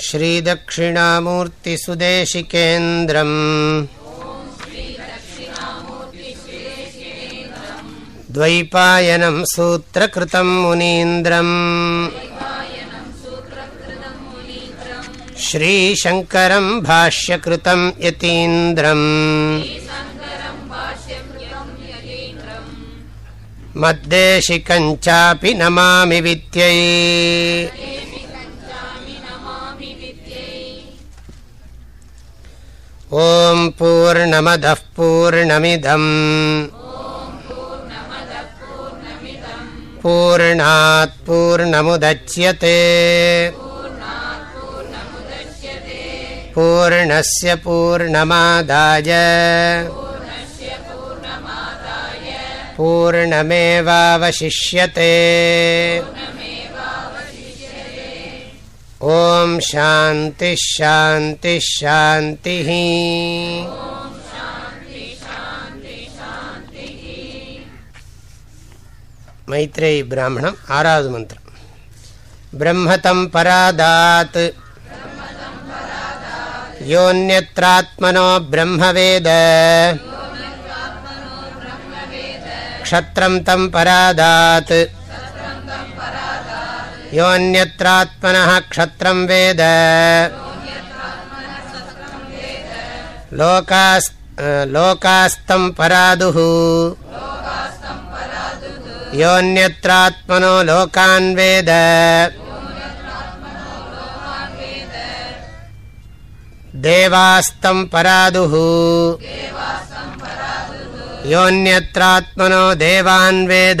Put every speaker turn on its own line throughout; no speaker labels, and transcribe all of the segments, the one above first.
श्रीदक्षिणामूर्तिसुदेशिकेन्द्रम्। द्वैपायनं सूत्रकृतं मुनीन्द्रम्। श्रीशङ्करं भाष्यकृतं यतीन्द्रम्। मद्देशिकञ्चापि नमामि विद्यै पूर्णात् पूर्णमुदच्यते पूर्णस्य पूर्णमादाय पूर्णमेवावशिष्यते ॐ शान्तिश्शान्तिश्शान्तिः मैत्रेयी ब्राह्मणम् आरावद् मन्त्रम् ब्रह्मतं परादात्। योऽन्यत्रात्मनो ब्रह्मवेद। क्षत्रं तं परादात् योऽन्यत्रात्मनः क्षत्रं वेद। लोकास्तं परादुः। योऽन्यत्रात्मनो लोकान् वेद। देवास्तं परादुः। योऽन्यत्रात्मनो देवान् वेद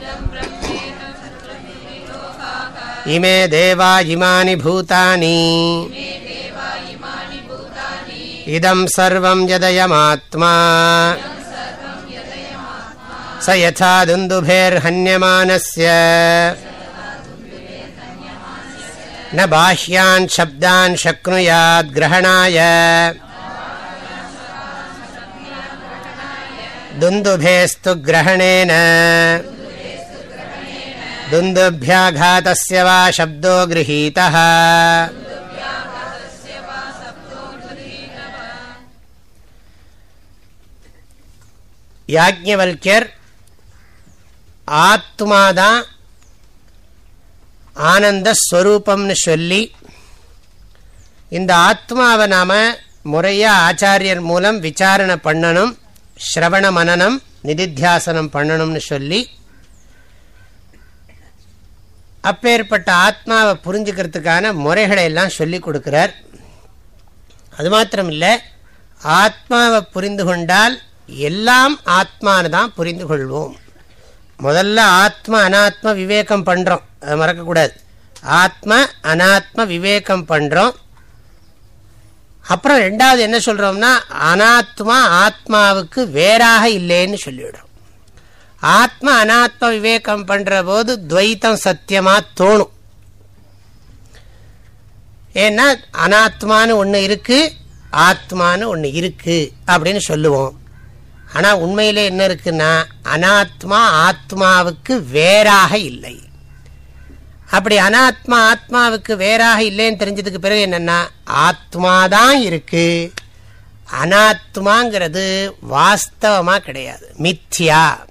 इमे देवा इमानि भूतानि। इदं सर्वं यदयमात्मा। स यथा दुन्दुभेर्हन्यमानस्य। न बाह्यान् शब्दान् शक्नुयाद्ग्रहणाय दुन्दुभेस्तु ग्रहणेन दुन्दुभ्याघातस्य वा शब्दो गृहीतः யாஜ்ஞவல்யர் ஆத்மாதான் ஆனந்த ஸ்வரூபம்னு சொல்லி இந்த ஆத்மாவை நாம முறையாக ஆச்சாரியர் மூலம் விசாரணை பண்ணணும் ஸ்ரவண மனநம் நிதித்தியாசனம் பண்ணணும்னு சொல்லி அப்பேற்பட்ட ஆத்மாவை புரிஞ்சுக்கிறதுக்கான முறைகளை எல்லாம் சொல்லி கொடுக்கிறார். அது மாத்திரம் இல்லை ஆத்மாவை புரிந்து கொண்டால் எல்லாம் ஆத்மானு தான் புரிந்து கொள்வோம். முதல்ல ஆத்ம அனாத்ம விவேகம் பண்ணுறோம் அதை மறக்கக்கூடாது. ஆத்ம அனாத்ம விவேகம் பண்ணுறோம் அப்புறம் ரெண்டாவது என்ன சொல்கிறோம்னா அனாத்மா ஆத்மாவுக்கு வேறாக இல்லைன்னு சொல்லிவிடுறோம். ஆத்ம அனாத்ம விவேகம் பண்ணுற போது துவைத்தம் சத்தியமாக தோணும். ஏன்னா அனாத்மானு ஒன்று இருக்குது ஆத்மானு ஒன்று இருக்குது அப்படின்னு சொல்லுவோம். ஆனால் உண்மையில் என்ன இருக்குன்னா அனாத்மா ஆத்மாவுக்கு வேறாக இல்லை. அப்படி அனாத்மா ஆத்மாவுக்கு வேறாக இல்லைன்னு தெரிஞ்சதுக்கு பிறகு என்னென்னா ஆத்மாதான் இருக்கு. அனாத்மாங்கிறது வாஸ்தவமாக கிடையாது. மித்யா.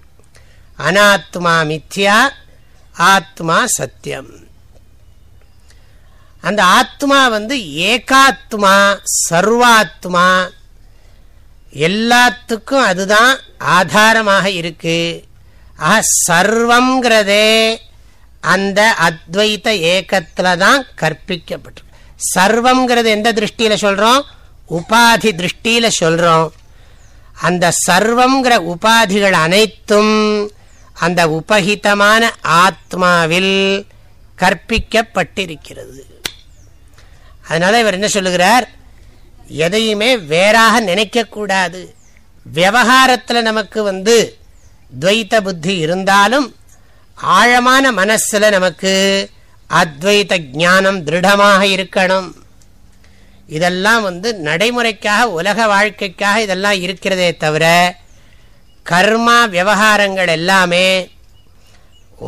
அனாத்மா மித்யா ஆத்மா சத்தியம். அந்த ஆத்மா வந்து ஏகாத்மா சர்வாத்மா எல்லாத்துக்கும் அதுதான் ஆதாரமாக இருக்கு. ஆக சர்வங்கிறதே அந்த அத்வைத்த ஏக்கத்தில் தான் கற்பிக்கப்பட்டிருக்கு. சர்வங்கிறது எந்த திருஷ்டியில் சொல்கிறோம் உபாதி திருஷ்டியில் சொல்கிறோம் அந்த சர்வங்கிற உபாதிகள் அனைத்தும் அந்த உபகிதமான ஆத்மாவில் கற்பிக்கப்பட்டிருக்கிறது. அதனால இவர் என்ன சொல்லுகிறார்? எதையுமே வேறாக நினைக்கக்கூடாது. விவகாரத்தில் நமக்கு வந்து துவைத்த புத்தி இருந்தாலும் ஆழமான மனசில் நமக்கு அத்வைத ஞானம் திருடமாக இருக்கணும். இதெல்லாம் வந்து நடைமுறைக்காக உலக வாழ்க்கைக்காக இதெல்லாம் இருக்கிறதே தவிர கர்மா விவகாரங்கள் எல்லாமே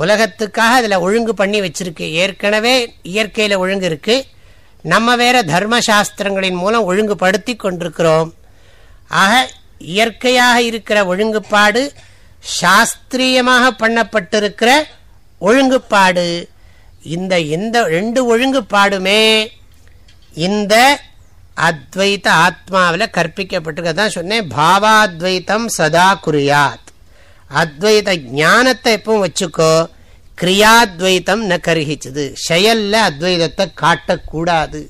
உலகத்துக்காக அதில் ஒழுங்கு பண்ணி வச்சிருக்கு. ஏற்கனவே இயற்கையில் ஒழுங்கு இருக்கு. நம்ம வேற தர்மசாஸ்திரங்களின் மூலம் ஒழுங்குபடுத்தி கொண்டிருக்கிறோம். ஆக இயற்கையாக இருக்கிற ஒழுங்குப்பாடு சாஸ்திரியமாக பண்ணப்பட்டிருக்கிற ஒழுங்குப்பாடு. இந்த எந்த ரெண்டு ஒழுங்குப்பாடுமே இந்த அத்வைத ஆத்மாவில் கற்பிக்கப்பட்டிருக்கதான் சொன்னேன். பாவாத்வைத்தம் சதா குறியாத் அத்வைத ஞானத்தை எப்பவும் வச்சுக்கோ கிரியாத்வைத்தம் ந கருகிச்சது. செயலில் அத்வைதத்தை காட்டக்கூடாது.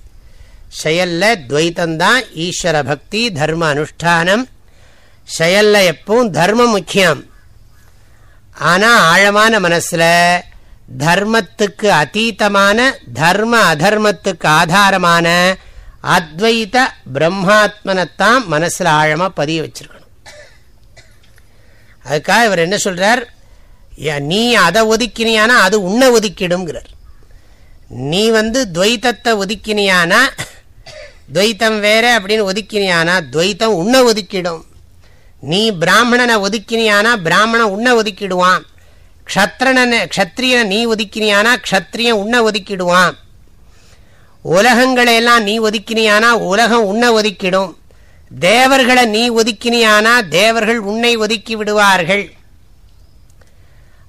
செயலில் துவைத்தந்தான் ஈஸ்வர பக்தி தர்ம அனுஷ்டானம். செயலில் எப்பவும் தர்மம் முக்கியம். ஆனால் ஆழமான மனசில் தர்மத்துக்கு அதீதமான தர்ம அதர்மத்துக்கு ஆதாரமான அத்வைத பிரம்மாத்மனைத்தான் மனசில் ஆழமாக பதிய வச்சிருக்கணும். அதுக்காக இவர் என்ன சொல்கிறார் நீ அதை ஒதுக்கினியானா அது உன்னை ஒதுக்கிடுங்கிறார் நீ வந்து துவைத்தத்தை ஒதுக்கினியானா துவைத்தம் வேற அப்படின்னு ஒதுக்கினியானா துவைத்தம் உன்னை ஒதுக்கிடும். நீ பிராமணனை ஒதுக்கினியானா பிராமணன் உன்னை ஒதுக்கிடுவான். க்ஷத்ரனை க்ஷத்ரியனை நீ ஒதுக்கினியானா க்ஷத்ரியன் உன்னை ஒதுக்கிடுவான். உலகங்களை எல்லாம் நீ ஒதுக்கினியானா உலகம் உன்னை ஒதுக்கிடும். தேவர்களை நீ ஒதுக்கினியானா தேவர்கள் உன்னை ஒதுக்கி விடுவார்கள்.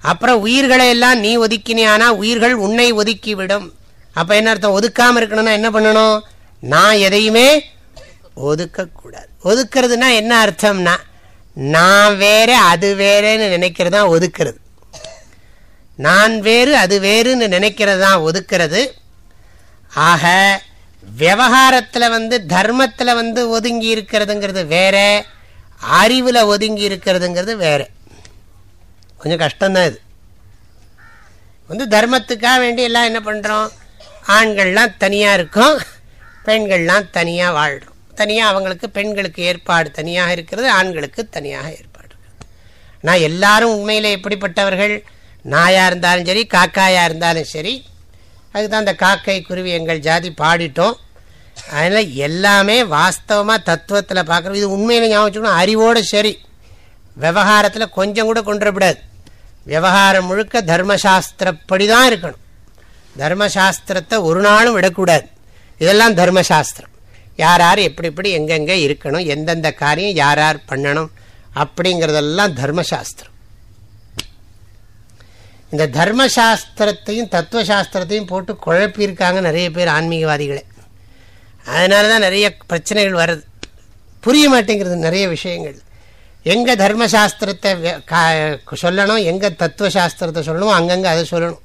அப்புறம் உயிர்களை எல்லாம் நீ ஒதுக்கினியானா உயிர்கள் உன்னை ஒதுக்கிவிடும் அப்ப என்ன அர்த்தம்? ஒதுக்காம இருக்கணும்னா என்ன பண்ணணும்? நான் எதையுமே ஒதுக்கக்கூடாது. ஒதுக்கிறதுனா என்ன அர்த்தம்னா நான் வேற அது வேறேன்னு நினைக்கிறது தான் ஒதுக்கிறது. நான் வேறு அது வேறுன்னு நினைக்கிறது தான் ஒதுக்கிறது. ஆக விவகாரத்தில் வந்து தர்மத்தில் வந்து ஒதுங்கி இருக்கிறதுங்கிறது வேற அறிவில் ஒதுங்கி இருக்கிறதுங்கிறது வேற. கொஞ்சம் கஷ்டம்தான் இது. வந்து தர்மத்துக்காக வேண்டி எல்லாம் என்ன பண்ணுறோம் ஆண்கள்லாம் தனியாக இருக்கும் பெண்கள்லாம் தனியாக வாழ்கிறோம் தனியாக அவங்களுக்கு பெண்களுக்கு ஏற்பாடு தனியாக இருக்கிறது ஆண்களுக்கு தனியாக ஏற்பாடு நான் எல்லாரும் உண்மையில் எப்படிப்பட்டவர்கள்? நாயாக இருந்தாலும் சரி காக்காயாக இருந்தாலும் சரி அதுக்கு தான் அந்த காக்கை குருவி எங்கள் ஜாதி பாடிட்டோம். அதனால் எல்லாமே வாஸ்தவமாக தத்துவத்தில் பார்க்குறோம் இது உண்மையில ஞாபகம் வச்சுக்கணும். அறிவோடு சரி. விவகாரத்தில் கொஞ்சம் கூட கொண்டுடக்கூடாது விவகாரம் முழுக்க தர்மசாஸ்திரப்படி தான் இருக்கணும். தர்மசாஸ்திரத்தை ஒரு நாளும் விடக்கூடாது. இதெல்லாம் தர்மசாஸ்திரம். யார் யார் எப்படி எப்படி எங்கெங்கே இருக்கணும் எந்தெந்த காரியம் யார் யார் பண்ணணும் அப்படிங்கிறதெல்லாம் தர்மசாஸ்திரம். இந்த தர்மசாஸ்திரத்தையும் தத்துவசாஸ்திரத்தையும் போட்டு குழப்பியிருக்காங்க நிறைய பேர் ஆன்மீகவாதிகளை. அதனால தான் நிறைய பிரச்சனைகள் வருது. புரிய மாட்டேங்கிறது நிறைய விஷயங்கள். எங்கே தர்மசாஸ்திரத்தை சொல்லணும் எங்கே தத்துவசாஸ்திரத்தை சொல்லணும் அங்கங்கே அதை சொல்லணும்.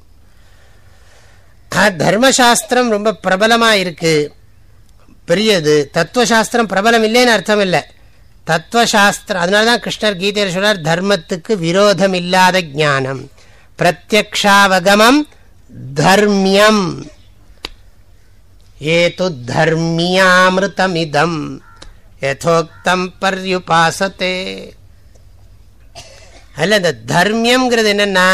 தர்மசாஸ்திரம் ரொம்ப பிரபலமாக இருக்குது பெரியது. தத்துவசாஸ்திரம் பிரபலம் இல்லைன்னு அர்த்தம் இல்லை. தத்துவசாஸ்திரம் அதனால தான் கிருஷ்ணர் கீதையில் சொல்கிறார் தர்மத்துக்கு விரோதம் இல்லாத ஜானம் பிரத்யக்ஷாவகமம் தர்மியம் ஏது தர்மியாமிருதமிதம் யதோக்தம் பர்யுபாசத்தே அதில் இந்த தர்மியம்ங்கிறது என்னென்னா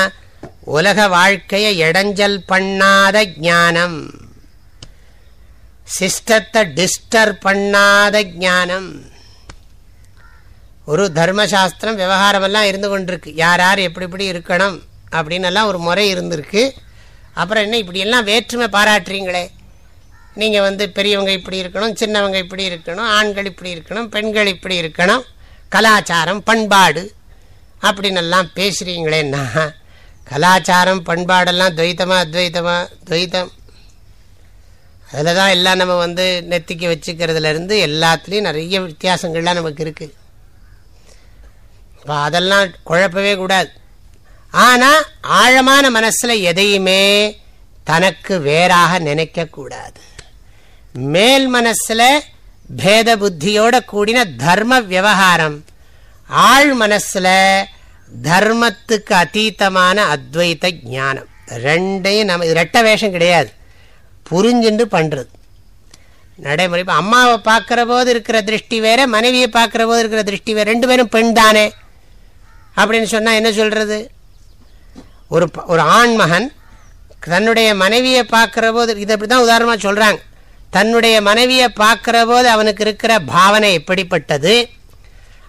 உலக வாழ்க்கையை இடைஞ்சல் பண்ணாத ஞானம் சிஸ்டத்தை டிஸ்டர்ப் பண்ணாத ஞானம் ஒரு தர்மசாஸ்திரம் விவகாரமெல்லாம் இருந்து கொண்டிருக்கு யார் யார் எப்படி எப்படி இருக்கணும் அப்படின்னு எல்லாம் ஒரு முறை இருந்திருக்கு. அப்புறம் என்ன இப்படியெல்லாம் வேற்றுமை பாராட்டுறீங்களே. நீங்கள் வந்து பெரியவங்க இப்படி இருக்கணும் சின்னவங்க இப்படி இருக்கணும் ஆண்கள் இப்படி இருக்கணும் பெண்கள் இப்படி இருக்கணும் கலாச்சாரம் பண்பாடு அப்படின்னு எல்லாம் பேசுகிறீங்களேன்னா கலாச்சாரம் பண்பாடெல்லாம் துவைத்தமாக அத்வைத்தமாக துவைத்தம். அதில் தான் எல்லாம் நம்ம வந்து நெத்திக்கு வச்சுக்கிறதுலேருந்து எல்லாத்துலேயும் நிறைய வித்தியாசங்கள்லாம் நமக்கு இருக்குது இப்போ அதெல்லாம் குழப்பவே கூடாது. ஆனால் ஆழமான மனசில் எதையுமே தனக்கு வேறாக நினைக்கக்கூடாது. மேல் மனசில் பேத புத்தியோட கூடின தர்ம விவகாரம் ஆழ் மனசுல தர்மத்துக்கு அத்தீத்தமான அத்வைத்த ஞானம். ரெண்டையும் நம்ம இது ரெட்ட வேஷம் கிடையாது. புரிஞ்சுண்டு பண்ணுறது நடைமுறை இப்போ அம்மாவை பார்க்குற போது இருக்கிற திருஷ்டி வேற மனைவியை பார்க்குற போது இருக்கிற திருஷ்டி வேற ரெண்டு பேரும் பெண் தானே? அப்படின்னு சொன்னால் என்ன சொல்கிறது ஒரு ஒரு ஆண்மகன் தன்னுடைய மனைவியை பார்க்குற போது இதை அப்படி தான் உதாரணமாக சொல்கிறாங்க தன்னுடைய மனைவியை பார்க்குற போது அவனுக்கு இருக்கிற பாவனை எப்படிப்பட்டது?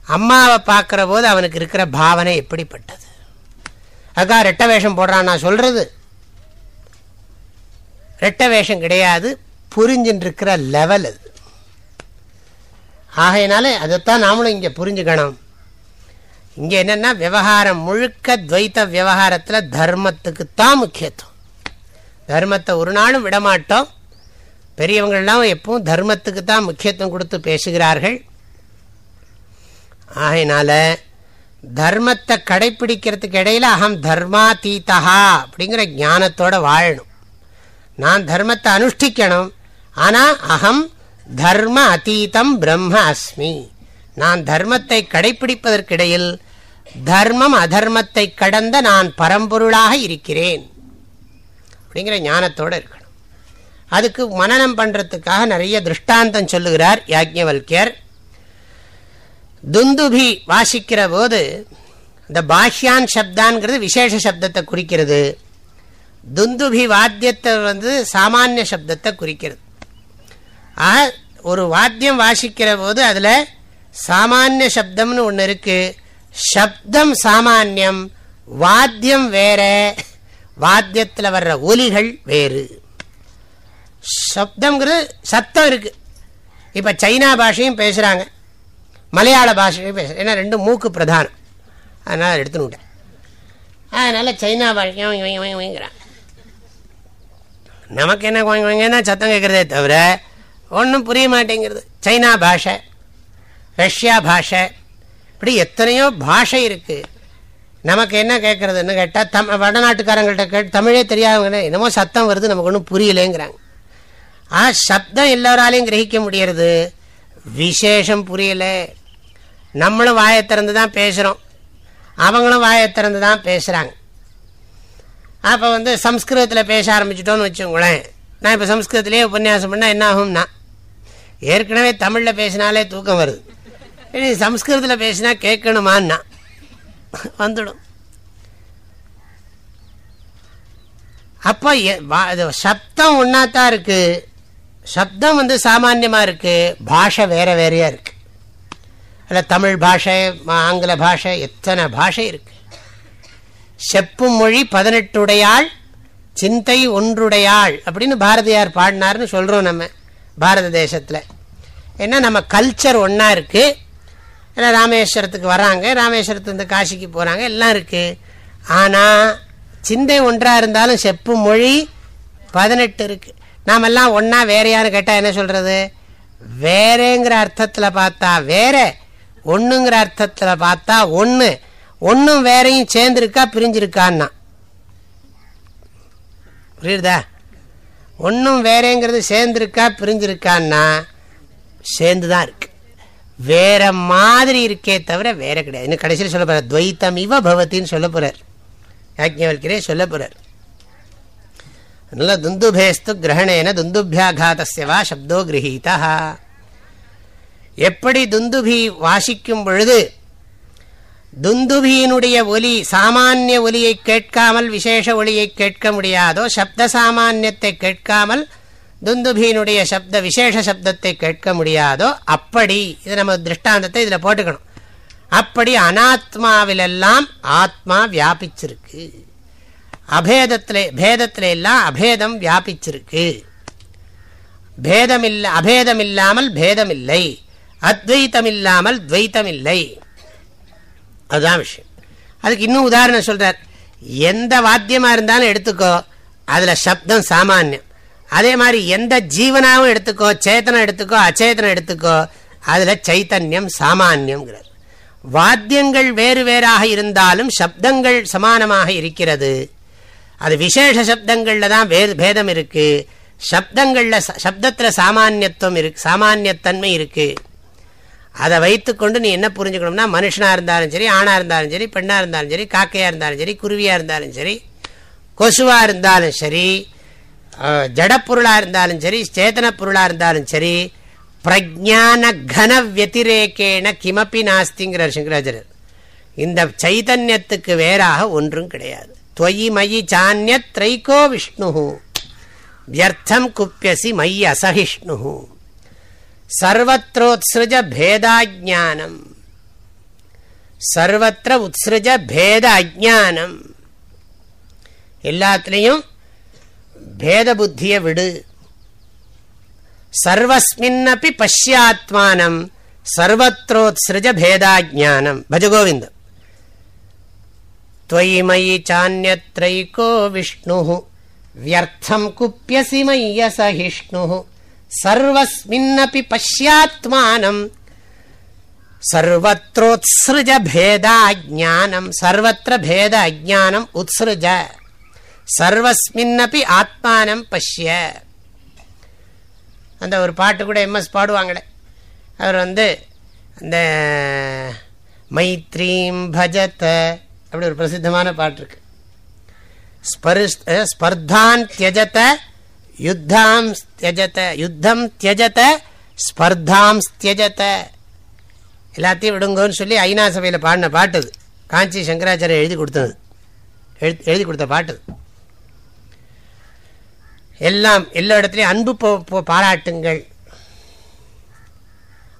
அம்மாவை பார்க்குற போது அவனுக்கு இருக்கிற பாவனை எப்படிப்பட்டது? அக்கா ரெட்ட வேஷம் போடுறான் நான் சொல்கிறது ரெட்ட வேஷம் கிடையாது புரிஞ்சுட்டு லெவல் அது. ஆகையினால அதைத்தான் நாமளும் இங்கே புரிஞ்சுக்கணும். இங்கே என்னென்னா விவகாரம் முழுக்க துவைத்த விவகாரத்தில் தர்மத்துக்கு தான் முக்கியத்துவம். தர்மத்தை ஒரு நாளும் விடமாட்டோம். பெரியவங்கள்லாம் எப்பவும் தர்மத்துக்கு தான் முக்கியத்துவம் கொடுத்து பேசுகிறார்கள். ஆகையினால தர்மத்தை கடைப்பிடிக்கிறதுக்கு இடையில அகம் தர்மாதீதா அப்படிங்கிற ஞானத்தோட வாழணும். நான் தர்மத்தை அனுஷ்டிக்கணும். ஆனால் அகம் தர்ம அதீதம் பிரம்ம அஸ்மி. நான் தர்மத்தை கடைப்பிடிப்பதற்கிடையில் தர்மம் அதர்மத்தை கடந்த நான் பரம்பொருளாக இருக்கிறேன். அப்படிங்கிற ஞானத்தோடு இருக்கணும். அதுக்கு மனநம் பண்ணுறதுக்காக நிறைய திருஷ்டாந்தம் சொல்லுகிறார் யாஜ்ஞவல்யர் துந்துபி வாசிக்கிற போது இந்த பாஷ்யான் சப்தான்ங்கிறது விசேஷ சப்தத்தை குறிக்கிறது. துந்துபி வாத்தியத்தை வந்து சாமானிய சப்தத்தை குறிக்கிறது. ஆக ஒரு வாத்தியம் வாசிக்கிற போது அதில் சாமானிய சப்தம்னு ஒன்று இருக்குது சப்தம் சாமானியம் வாத்தியம் வேற. வாத்தியத்தில் வர்ற ஒலிகள் வேறு. சப்தங்கிறது சத்தம் இருக்குது இப்போ சைனா பாஷையும் பேசுகிறாங்க மலையாள பாஷையும் பேச ஏன்னா ரெண்டும் மூக்கு பிரதானம். அதனால் எடுத்துன்னு விட்டேன். அதனால் சைனா பாஷையும் வைங்கிறான் நமக்கு என்ன வாங்கி வாங்க சத்தம் கேட்குறதே தவிர ஒன்றும் புரிய மாட்டேங்கிறது. சைனா பாஷை ரஷ்யா பாஷை இப்படி எத்தனையோ பாஷை இருக்குது நமக்கு என்ன கேட்குறதுன்னு கேட்டால் தம் வடநாட்டுக்காரங்கள்ட்ட கேட்டு தமிழே தெரியாதவங்க என்னமோ சத்தம் வருது நமக்கு ஒன்றும் புரியலேங்கிறாங்க. ஆ சப்தம் எல்லோராலையும் கிரகிக்க முடியறது விசேஷம் புரியலை. நம்மளும் வாயை திறந்து தான் பேசுகிறோம் அவங்களும் வாயை திறந்து தான் பேசுகிறாங்க அப்போ வந்து சம்ஸ்கிருதத்தில் பேச ஆரம்பிச்சிட்டோன்னு வச்சுங்களேன் நான் இப்போ சம்ஸ்கிருதத்திலேயே உபன்யாசம் பண்ணால் என்ன ஆகும்னா ஏற்கனவே தமிழில் பேசினாலே தூக்கம் வருது. இனி சம்ஸ்கிருதத்தில் பேசினா கேட்கணுமான்னா வந்துடும் அப்போ சப்தம் ஒன்றா தான் இருக்குது சப்தம் வந்து சாமான்யமாக இருக்குது பாஷை வேற வேறையாக இருக்குது அதில் தமிழ் பாஷை ஆங்கில பாஷை எத்தனை பாஷை இருக்குது செப்பு மொழி பதினெட்டுடையாள் சிந்தை ஒன்றுடையாள் அப்படின்னு பாரதியார் பாடினார்னு சொல்கிறோம் நம்ம பாரத தேசத்தில் ஏன்னா நம்ம கல்ச்சர் ஒன்றா இருக்குது ஏன்னா ராமேஸ்வரத்துக்கு வராங்க ராமேஸ்வரத்துலேருந்து காசிக்கு போகிறாங்க எல்லாம் இருக்குது ஆனால் சிந்தை ஒன்றாக இருந்தாலும் செப்பு மொழி பதினெட்டு இருக்குது நாமெல்லாம் ஒன்றா வேறையான்னு கேட்டால் என்ன சொல்கிறது வேறேங்கிற அர்த்தத்தில் பார்த்தா வேற ஒன்றுங்கிற அர்த்தத்தில் பார்த்தா ஒன்று ஒன்றும் வேறையும் சேர்ந்துருக்கா பிரிஞ்சிருக்கான்னா. புரியுதா? ஒன்றும் வேறேங்கிறது சேர்ந்துருக்கா பிரிஞ்சிருக்கான்னா சேர்ந்து தான் இருக்குது வேற மாதிரி இருக்கே தவிர வேற கிடையாது. இன்னும் கடைசியில் சொல்ல போறார் துவைத்தம் இவ பவத்தின்னு சொல்ல போறார். யாஜ்ஞவல்கிறே சொல்ல போறார். அதனால துந்துபேஸ்து கிரகணேன துந்துபியாகாத்தவா சப்தோ கிரகீதா. எப்படி துந்துபி வாசிக்கும் பொழுது துந்துபியினுடைய ஒலி சாமானிய ஒலியை கேட்காமல் விசேஷ ஒலியை கேட்க முடியாதோ சப்த சாமானியத்தை கேட்காமல் துந்துபியினுடைய சப்த விசேஷ சப்தத்தை கேட்க முடியாதோ அப்படி. இது நம்ம திருஷ்டாந்தத்தை இதில் போட்டுக்கணும். அப்படி அனாத்மாவிலெல்லாம் ஆத்மா வியாபிச்சிருக்கு. அபேதத்தில் பேதத்தில எல்லாம் அபேதம் வியாபிச்சிருக்கு. பேதமில்லை அபேதமில்லாமல் பேதமில்லை. அத்வைத்தம் இல்லாமல் துவைத்தம் இல்லை அதுதான் விஷயம். அதுக்கு இன்னும் உதாரணம் சொல்கிறார் எந்த வாத்தியமாக இருந்தாலும் எடுத்துக்கோ. அதில் சப்தம் சாமானியம். அதே மாதிரி எந்த ஜீவனாவும் எடுத்துக்கோ சேத்தனம் எடுத்துக்கோ அச்சேதனம் எடுத்துக்கோ அதுல சைத்தன்யம் சாமானியம்ங்கிறார் வாத்தியங்கள் வேறு வேறாக இருந்தாலும் சப்தங்கள் சமானமாக இருக்கிறது. அது விசேஷ சப்தங்கள்ல தான் வேறு பேதம் இருக்கு. சப்தங்கள்ல சப்தத்துல சாமானியத்துவம் இருக்கு சாமானியத்தன்மை இருக்கு. அதை வைத்துக்கொண்டு நீ என்ன புரிஞ்சுக்கணும்னா மனுஷனா இருந்தாலும் சரி ஆணா இருந்தாலும் சரி பெண்ணா இருந்தாலும் சரி காக்கையா இருந்தாலும் சரி குருவியா இருந்தாலும் சரி கொசுவா இருந்தாலும் சரி ஜடப்பொருளாக இருந்தாலும் சரி சேதன பொருளாக இருந்தாலும் சரி பிரஜான கன வத்திரேக்கேன கிமப்பி நாஸ்திங்கிறார் சங்கராச்சாரியர் இந்த சைதன்யத்துக்கு வேறாக ஒன்றும் கிடையாது. துவயி மயி சான்ய திரைகோ விஷ்ணு வியர்த்தம் குப்பியசி மை அசகிஷ்ணு சர்வத்ரோத்ஸ்ருஜ பேதாஜானம் சர்வத்திர உத்ஸ்ருஜ பேத அஜானம் எல்லாத்துலேயும் பேத புத்தியை விடு சர்வஸ்மின்னப்பி பஷ்யாத்மானம் சர்வத்ரோத்ஸ்ருஜ பேதாஜானம் பஜகோவிந்தம் त्वयि मयि चान्यत्रैको विष्णुः व्यर्थम् कुप्यसि मय्य सहिष्णुः सर्वस्मिन्नपि पश्यात्मानम् सर्वत्रोत्सृज भेदाज्ञानम् सर्वत्र भेद अज्ञानम् उत्सृज சர்வஸ்மின்னபி ஆத்மானம் பஷ்ய. அந்த ஒரு பாட்டு கூட எம்எஸ் பாடுவாங்களே அவர் வந்து அந்த மைத்ரீம் பஜத அப்படி ஒரு பிரசித்தமான பாட்டு இருக்கு ஸ்பர்தான் தியஜத யுத்தாம் தியஜத யுத்தம் தியஜத ஸ்பர்தாம் தியஜத. எல்லாத்தையும் விடுங்கன்னு சொல்லி ஐநா சபையில் பாடின பாட்டு அது. காஞ்சி சங்கராச்சாரிய எழுதி கொடுத்தது. எழுதி கொடுத்த பாட்டு எல்லாம் எல்லா இடத்துலையும் அன்பு பாராட்டுங்கள்.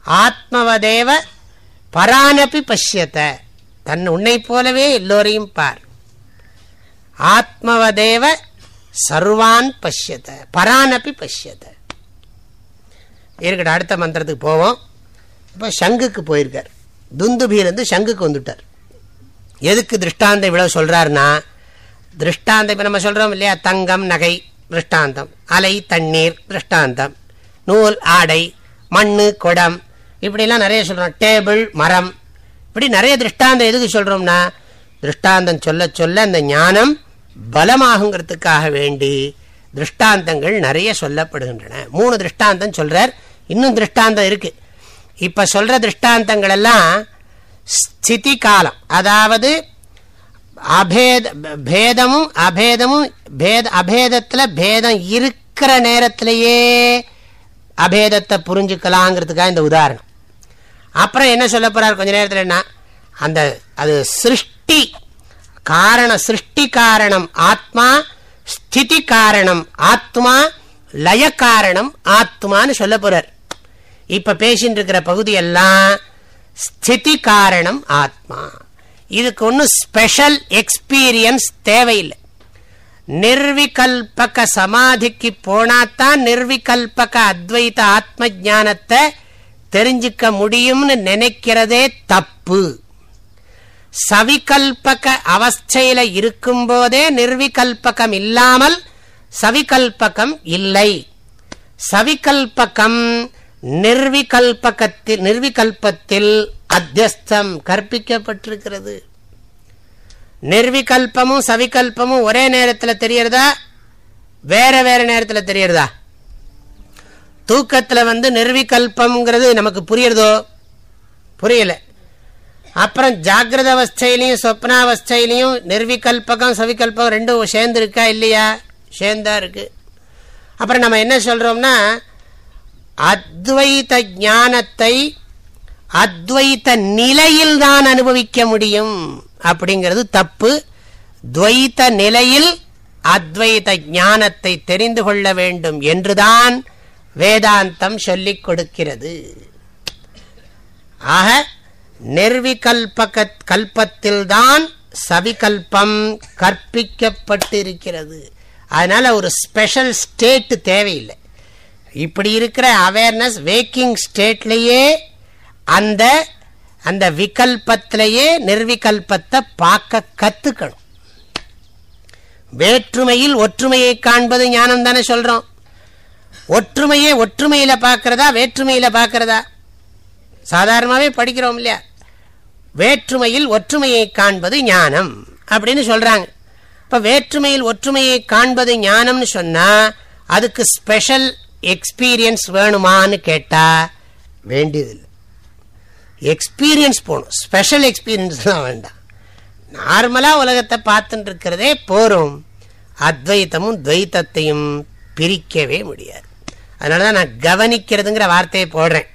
ஆத்மவதேவ பரானப்பி பஷ்யத்த தன் உன்னை போலவே எல்லோரையும் பார். ஆத்மவதேவ சர்வான் பஷ்யத. பரானப்பி பஷ்யத. இருக்கட்டும் அடுத்த மந்திரத்துக்கு போவோம். இப்போ சங்குக்கு போயிருக்கார். துந்துபியிலேருந்து சங்குக்கு வந்துட்டார். எதுக்கு திருஷ்டாந்தம் இவ்வளோ சொல்கிறாருன்னா திருஷ்டாந்தம் இப்போ நம்ம சொல்கிறோம் இல்லையா? தங்கம் நகை. திருஷ்டாந்தம். அலை தண்ணீர் திருஷ்டாந்தம். நூல் ஆடை மண் குடம். இப்படிலாம் நிறைய சொல்கிறோம் டேபிள் மரம். இப்படி நிறைய திருஷ்டாந்தம் எதுக்கு சொல்கிறோம்னா திருஷ்டாந்தம் சொல்ல சொல்ல அந்த ஞானம் பலமாகுங்கிறதுக்காக வேண்டி திருஷ்டாந்தங்கள் நிறைய சொல்லப்படுகின்றன. மூணு திருஷ்டாந்தம் சொல்கிறார் இன்னும் திருஷ்டாந்தம் இருக்குது இப்போ சொல்கிற திருஷ்டாந்தங்கள் எல்லாம் ஸ்திதி காலம் அதாவது அபேத பேதமும் அபேதமும் பேத அபேதத்தில் பேதம் இருக்கிற நேரத்திலேயே அபேதத்தை புரிஞ்சுக்கலாங்கிறதுக்காக இந்த உதாரணம். அப்புறம் என்ன சொல்ல போறார்? கொஞ்ச நேரத்தில் என்ன? அந்த அது சிருஷ்டி காரண சிருஷ்டி காரணம் ஆத்மா ஸ்திதி காரணம் ஆத்மா லய காரணம் ஆத்மான்னு சொல்ல போறார். இப்ப பேசிட்டு இருக்கிற பகுதியெல்லாம் ஸ்திதி காரணம் ஆத்மா. இதுக்கு ஒன்றும் ஸ்பெஷல் எக்ஸ்பீரியன்ஸ் தேவையில்லை. நிர்விகல்பக சமாதிக்கு போனாத்தான் நிர்விகல்பக அத்வைத ஆத்ம ஜானத்தை தெரிஞ்சுக்க முடியும்னு நினைக்கிறதே தப்பு. சவிகல்பக அவஸ்தையில இருக்கும் போதே நிர்விகல்பகம் இல்லாமல் சவிகல்பகம் இல்லை. சவிகல்பகம் நிர்விகல்பகத்தில் நிர்விகல்பத்தில் அத்தியஸ்தம் கற்பிக்கப்பட்டிருக்கிறது. நிர்விகல்பமும் சவிகல்பமும் ஒரே நேரத்தில் தெரியறதா வேற வேற நேரத்தில் தெரியறதா தூக்கத்தில் வந்து நிர்விகல்பம்ங்கிறது நமக்கு புரியறதோ? புரியல. அப்புறம் ஜாகிரத அவஸ்தையிலையும் சொப்னாவஸ்தையிலையும் நிர்விகல்பகம் சவிகல்பகம் ரெண்டும் சேர்ந்து இருக்கா இல்லையா? சேர்ந்தா இருக்கு. அப்புறம் நம்ம என்ன சொல்றோம்னா அத்வைத ஞானத்தை அத்வைத்த நிலையில் தான் அனுபவிக்க முடியும். அப்படிங்கிறது தப்பு. துவைத்த நிலையில் அத்வைத ஞானத்தை தெரிந்து கொள்ள வேண்டும் என்றுதான் வேதாந்தம் சொல்லிக் கொடுக்கிறது. ஆக நெர்விகல்பக கல்பத்தில்தான் சவிகல்பம் கற்பிக்கப்பட்டிருக்கிறது. அதனால ஒரு ஸ்பெஷல் ஸ்டேட் தேவையில்லை. இப்படி இருக்கிற அவேர்னஸ் வேக்கிங் ஸ்டேட்லேயே அந்த அந்த விகல்பத்திலேயே நிர்விகல்பத்தை பார்க்க கத்துக்கணும். வேற்றுமையில் ஒற்றுமையை காண்பது ஞானம் தானே சொல்றோம். ஒற்றுமையே ஒற்றுமையில பார்க்குறதா வேற்றுமையில பார்க்குறதா? சாதாரணமாகவே படிக்கிறோம் இல்லையா? வேற்றுமையில் ஒற்றுமையை காண்பது ஞானம் அப்படின்னு சொல்றாங்க. இப்போ வேற்றுமையில் ஒற்றுமையை காண்பது ஞானம்னு சொன்னால் அதுக்கு ஸ்பெஷல் எக்ஸ்பீரியன்ஸ் வேணுமான்னு கேட்டால் வேண்டியதில்லை. எக்ஸ்பீரியன்ஸ் போகணும் ஸ்பெஷல் எக்ஸ்பீரியன்ஸ்லாம் வேண்டாம். நார்மலாக உலகத்தை பார்த்துட்டு இருக்கிறதே போகிறோம் அத்வைத்தமும் துவைத்தத்தையும் பிரிக்கவே முடியாது. அதனால தான் நான் கவனிக்கிறதுங்கிற வார்த்தையை போடுறேன்.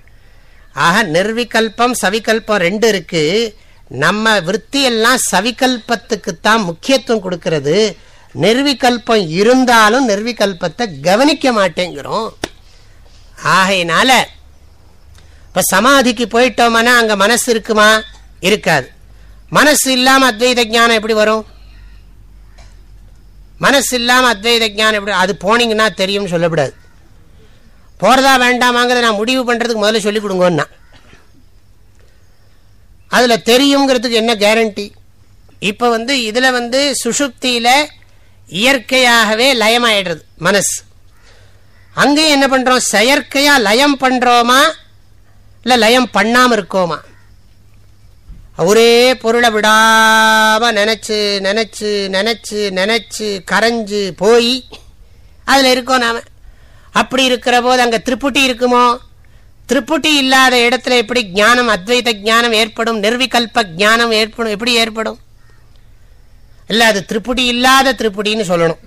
ஆக நிர்விகல்பம் சவிகல்பம் ரெண்டு இருக்குது நம்ம விற்த்தியெல்லாம் சவிகல்பத்துக்குத்தான் முக்கியத்துவம் கொடுக்கறது. நிர்விகல்பம் இருந்தாலும் நிர்விகல்பத்தை கவனிக்க மாட்டேங்கிறோம். ஆகையினால இப்போ சமாதிக்கு போயிட்டோம்னா அங்கே மனசு இருக்குமா? இருக்காது. மனசு இல்லாமல் அத்வைத ஜானம் எப்படி வரும்? மனசு இல்லாமல் அத்வைத ஜானம் எப்படி அது போனீங்கன்னா தெரியும்னு சொல்லக்கூடாது. போகிறதா வேண்டாமாங்கிறத நான் முடிவு பண்ணுறதுக்கு முதல்ல சொல்லிக் கொடுங்கன்னா. அதில் தெரியுங்கிறதுக்கு என்ன கேரண்டி இப்போ வந்து இதில் வந்து சுஷுப்தியில் இயற்கையாகவே லயமாயிடுறது மனசு. அங்கேயும் என்ன பண்ணுறோம் செயற்கையாக லயம் பண்ணுறோமா இல்லை லயம் பண்ணாமல் இருக்கோமா? ஒரே பொருளை விடாமல் நினச்சி நினச்சி நினச்சி நினச்சி கரைஞ்சு போய் அதில் இருக்கோம் நாம். அப்படி இருக்கிற போது அங்கே திருப்புட்டி இருக்குமோ? திருப்புட்டி இல்லாத இடத்துல எப்படி ஞானம் அத்வைத ஜானம் ஏற்படும் நிர்விகல்ப ஜானம் ஏற்படும் எப்படி ஏற்படும்? இல்லை அது திருப்புடி இல்லாத திருப்புடின்னு சொல்லணும்.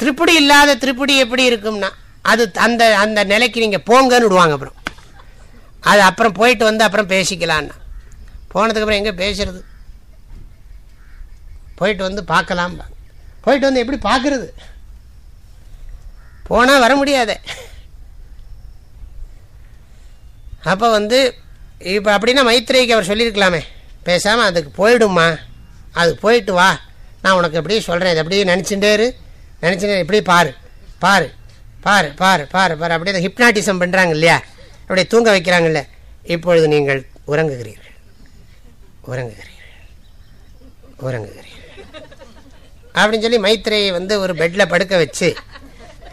திருப்புடி இல்லாத திருப்புடி எப்படி இருக்கும்னா அது அந்த அந்த நிலைக்கு நீங்கள் போங்கன்னு விடுவாங்க அப்புறம். அது அப்புறம் போயிட்டு வந்து அப்புறம் பேசிக்கலான்னா. போனதுக்கப்புறம் எங்கே பேசுறது? போயிட்டு வந்து பார்க்கலாம். போயிட்டு வந்து எப்படி பார்க்கறது? போனால் வர முடியாத. அப்போ வந்து இப்போ அப்படின்னா மைத்ரேக்கு அவர் சொல்லியிருக்கலாமே. பேசாமல் அதுக்கு போயிடுமா அது போயிட்டு வா. நான் உனக்கு எப்படி சொல்கிறேன் இது அப்படியே நினச்சிட்டேரு நினச்சிட்டே இப்படி பாரு. பாரு. பாரு பாரு பாரு பாரு. அப்படியே ஹிப்னாட்டிசம் பண்ணுறாங்க இல்லையா அப்படியே தூங்க வைக்கிறாங்கல்ல. இப்பொழுது நீங்கள் உறங்குகிறீர்கள். உறங்குகிறீர்கள். உறங்குகிறீர்கள். அப்படின்னு சொல்லி மைத்ரேயை வந்து ஒரு பெட்டில் படுக்க வச்சு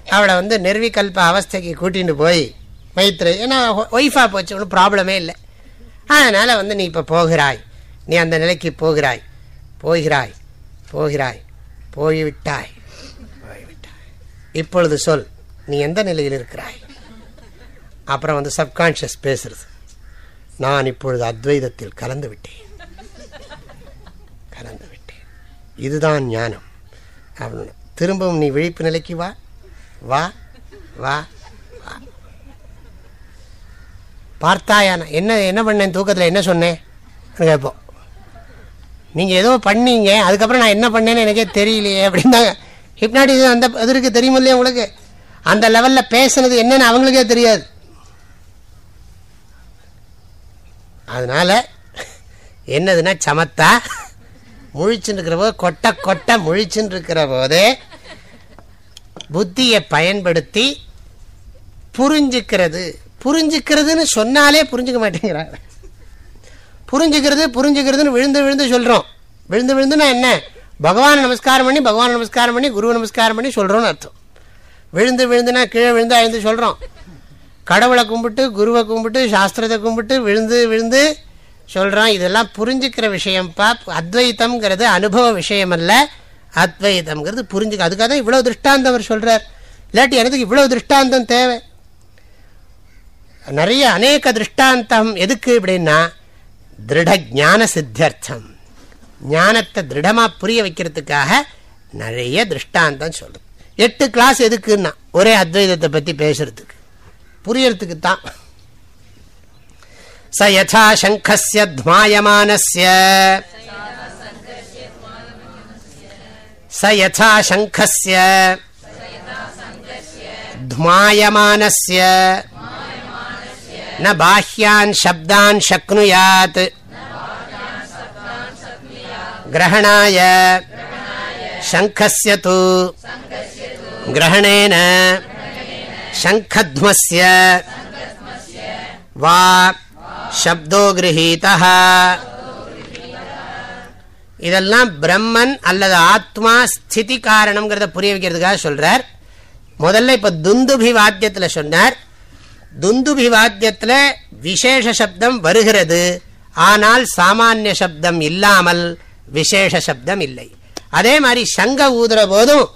அவளை வந்து நிர்விகல்ப அவஸ்தைக்கு கூட்டிகிட்டு போய் மைத்ரே ஏன்னா ஒய்ஃபாக போச்சு ஒன்றும் ப்ராப்ளமே இல்லை. அதனால் வந்து நீ இப்போ போகிறாய். நீ அந்த நிலைக்கு போகிறாய். போகிறாய். போகிறாய். போய்விட்டாய். போய்விட்டாய். இப்பொழுது சொல். நீ எந்த நிலையில் இருக்கிறாய்? அப்புறம் வந்து சப்கான்ஷியஸ் பேசுறது. நான் இப்பொழுது அத்வைதத்தில் கலந்து விட்டேன். கலந்து விட்டேன். இதுதான் ஞானம். அப்படின்னு திரும்பவும் நீ விழிப்பு நிலைக்கு வா. வா வா வா. பார்த்தாயான என்ன என்ன பண்ணேன்? தூக்கத்தில் என்ன சொன்னேன்? கேட்போம் நீங்கள் ஏதோ பண்ணீங்க அதுக்கப்புறம் நான் என்ன பண்ணேன்னு எனக்கே தெரியலையே அப்படின்னாங்க. ஹிப்னாட்டிசம் அந்த இது இருக்குது தெரியுமில்லையா இல்லையா உங்களுக்கு? அந்த லெவலில் பேசுனது என்னன்னு அவங்களுக்கே தெரியாது. அதனால என்னதுன்னா சமத்தா? முழிச்சுன்னு இருக்கிற போது கொட்டை கொட்டை முழிச்சுன்னு இருக்கிற போதே புத்தியை பயன்படுத்தி புரிஞ்சுக்கிறது. புரிஞ்சுக்கிறதுன்னு சொன்னாலே புரிஞ்சுக்க மாட்டேங்கிறாங்க. புரிஞ்சுக்கிறது புரிஞ்சுக்கிறதுன்னு விழுந்து விழுந்து சொல்கிறோம் விழுந்து விழுந்துன்னா என்ன? பகவானை நமஸ்காரம் பண்ணி பகவான் நமஸ்காரம் பண்ணி குருவை நமஸ்காரம் பண்ணி சொல்கிறோன்னு அர்த்தம். விழுந்து விழுந்துனா கீழே விழுந்து அழுந்து சொல்கிறோம் கடவுளை கும்பிட்டு குருவை கும்பிட்டு சாஸ்திரத்தை கும்பிட்டு விழுந்து விழுந்து சொல்கிறோம் இதெல்லாம் புரிஞ்சுக்கிற விஷயம்ப்பா. அத்வைத்தம்ங்கிறது அனுபவ விஷயம் அல்ல அத்வைதம்ங்கிறது புரிஞ்சுக்க. அதுக்காக தான் இவ்வளோ திருஷ்டாந்தம் அவர் சொல்கிறார் இல்லாட்டி எனக்கு இவ்வளோ திருஷ்டாந்தம் தேவை. நிறைய அநேக திருஷ்டாந்தம் எதுக்கு அப்படின்னா திருட ஞான சித்தியர்த்தம். ஞானத்தை திருடமாக புரிய வைக்கிறதுக்காக நிறைய திருஷ்டாந்தம் சொல்லுது எட்டு கிளாஸ் எதுக்குன்னா? ஒரே அத்வைதத்தை பற்றி பேசுறதுக்கு. புரியறதுக்கு தான் ச யசா சங்கசிய துவாயமானஸ்ய. ச யதா சங்கசிய துவாயமானஸ்ய. ந பாஹ்யான் சப்தான் சக்னுயாத். கிரகணாய. शङ्खस्य तु ग्रहणेन शङ्खध्मस्य वा शब्दो गृहीतः இதெல்லாம் பிரம்மன் அல்லது ஆத்மா ஸ்திதி காரணம்ங்கிறத புரிய வைக்கிறதுக்காக சொல்றார் முதல்ல இப்ப துந்துபி வாத்தியத்தில் சொன்னார் துந்துபி வாத்தியத்தில் விசேஷ சப்தம் வருகிறது ஆனால் சாமானிய சப்தம் இல்லாமல் விசேஷ சப்தம் இல்லை அதே மாதிரி சங்க ஊதுற போதும்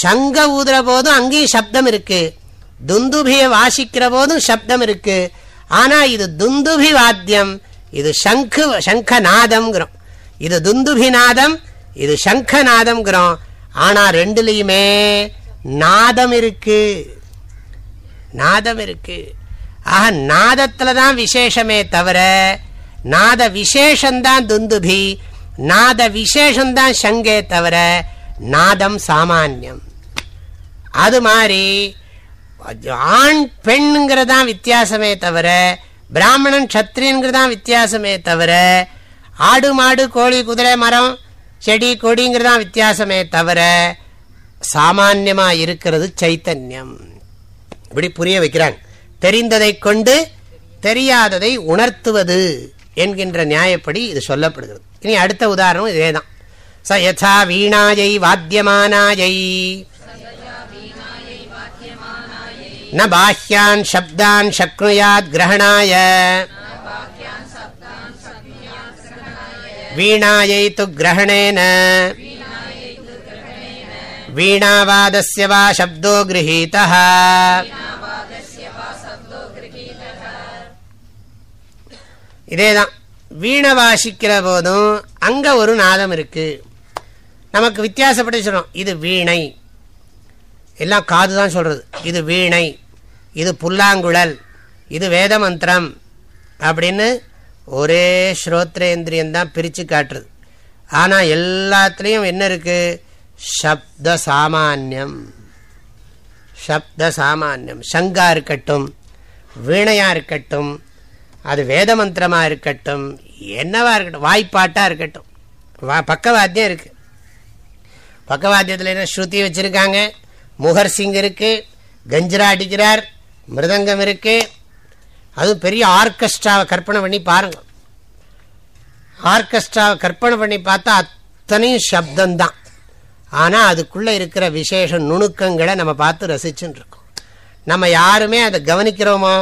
சங்க ஊதுற போதும் அங்கேயும் சப்தம் இருக்கு. துந்துபியை வாசிக்கிற போதும் சப்தம் இருக்கு. ஆனா இது துந்துபி வாத்தியம் இது சங்கு சங்கநாதம்ங்கிறோம். இது துந்துபி நாதம் இது சங்கநாதம்ங்கிறோம். ஆனா ரெண்டுலையுமே நாதம் இருக்கு. நாதம் இருக்கு. ஆக நாதத்துல தான் விசேஷமே தவிர நாத விசேஷந்தான் துந்துபி. நாத விசேஷந்தான் சங்கே தவிர நாதம் சாமானியம். அது மாதிரி ஆண் பெண்ணுங்கிறதான் வித்தியாசமே தவிர பிராமணன் சத்திரியன்கிறதான் வித்தியாசமே தவிர ஆடு மாடு கோழி குதிரை மரம் செடி கொடிங்கிறதான் வித்தியாசமே தவிர சாமான்யமா இருக்கிறது சைத்தன்யம். இப்படி புரிய வைக்கிறாங்க. தெரிந்ததை கொண்டு தெரியாததை உணர்த்துவது. என்கின்ற நியாயப்படி இது சொல்லப்படுகிறது. இனி அடுத்த உதாரணம் இதே தான் ச யசா வீணாயை வாத்தியமானாயை. ந பாஹ்யான் சப்தான் சக்னுயாத் கிரகணாய. வீணாயை து கிரகணேன. வீணாவாதஸ்ய வா சப்தோ இதே தான் வீணை வாசிக்கிற போதும் அங்கே ஒரு நாதம் இருக்குது நமக்கு வித்தியாசப்பட்டு சொல்கிறோம் இது வீணை. எல்லாம் காது தான் சொல்கிறது இது வீணை. இது புல்லாங்குழல். இது வேத மந்திரம். அப்படின்னு ஒரே ஸ்ரோத்ரேந்திரியந்தான் பிரித்து காட்டுறது. ஆனால் எல்லாத்துலேயும் என்ன இருக்குது சப்த சாமான்யம். சப்த சாமான்யம். சங்கா இருக்கட்டும் வீணையாக இருக்கட்டும் அது வேத மந்திரமாக இருக்கட்டும் என்னவா இருக்கட்டும் வாய்ப்பாட்டாக இருக்கட்டும். வா பக்கவாத்தியம் இருக்குது பக்கவாத்தியத்தில் என்ன ஸ்ருதி வச்சுருக்காங்க? முகர் சிங் இருக்குது கஞ்சரா அடிக்கிறார் மிருதங்கம் இருக்குது அதுவும் பெரிய ஆர்கெஸ்ட்ராவை கற்பனை பண்ணி பாருங்க. ஆர்கெஸ்ட்ராவை கற்பனை பண்ணி பார்த்தா அத்தனையும் சப்தந்தான் ஆனால் அதுக்குள்ளே இருக்கிற விசேஷ நுணுக்கங்களை நம்ம பார்த்து ரசிச்சுன்னு இருக்கோம். நம்ம யாருமே அதை கவனிக்கிறோமோ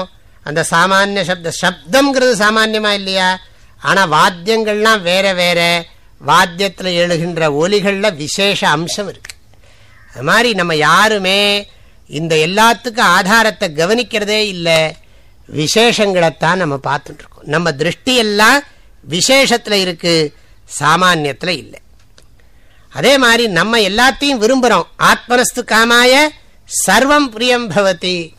அந்த சாமானிய சப்த சப்தம்ங்கிறது சாமானியமா இல்லையா? ஆனால் வாத்தியங்கள்லாம் வேற வேற. வாத்தியத்தில் எழுகின்ற ஒலிகளில் விசேஷ அம்சம் இருக்கு. அது மாதிரி நம்ம யாருமே இந்த எல்லாத்துக்கும் ஆதாரத்தை கவனிக்கிறதே இல்லை. விசேஷங்களைத்தான் நம்ம பார்த்துட்டு இருக்கோம். நம்ம திருஷ்டியெல்லாம் விசேஷத்தில் இருக்கு சாமானியத்தில் இல்லை. அதே மாதிரி நம்ம எல்லாத்தையும் விரும்புகிறோம் ஆத்மனஸ்து காமாய சர்வம் பிரியம் பவதி.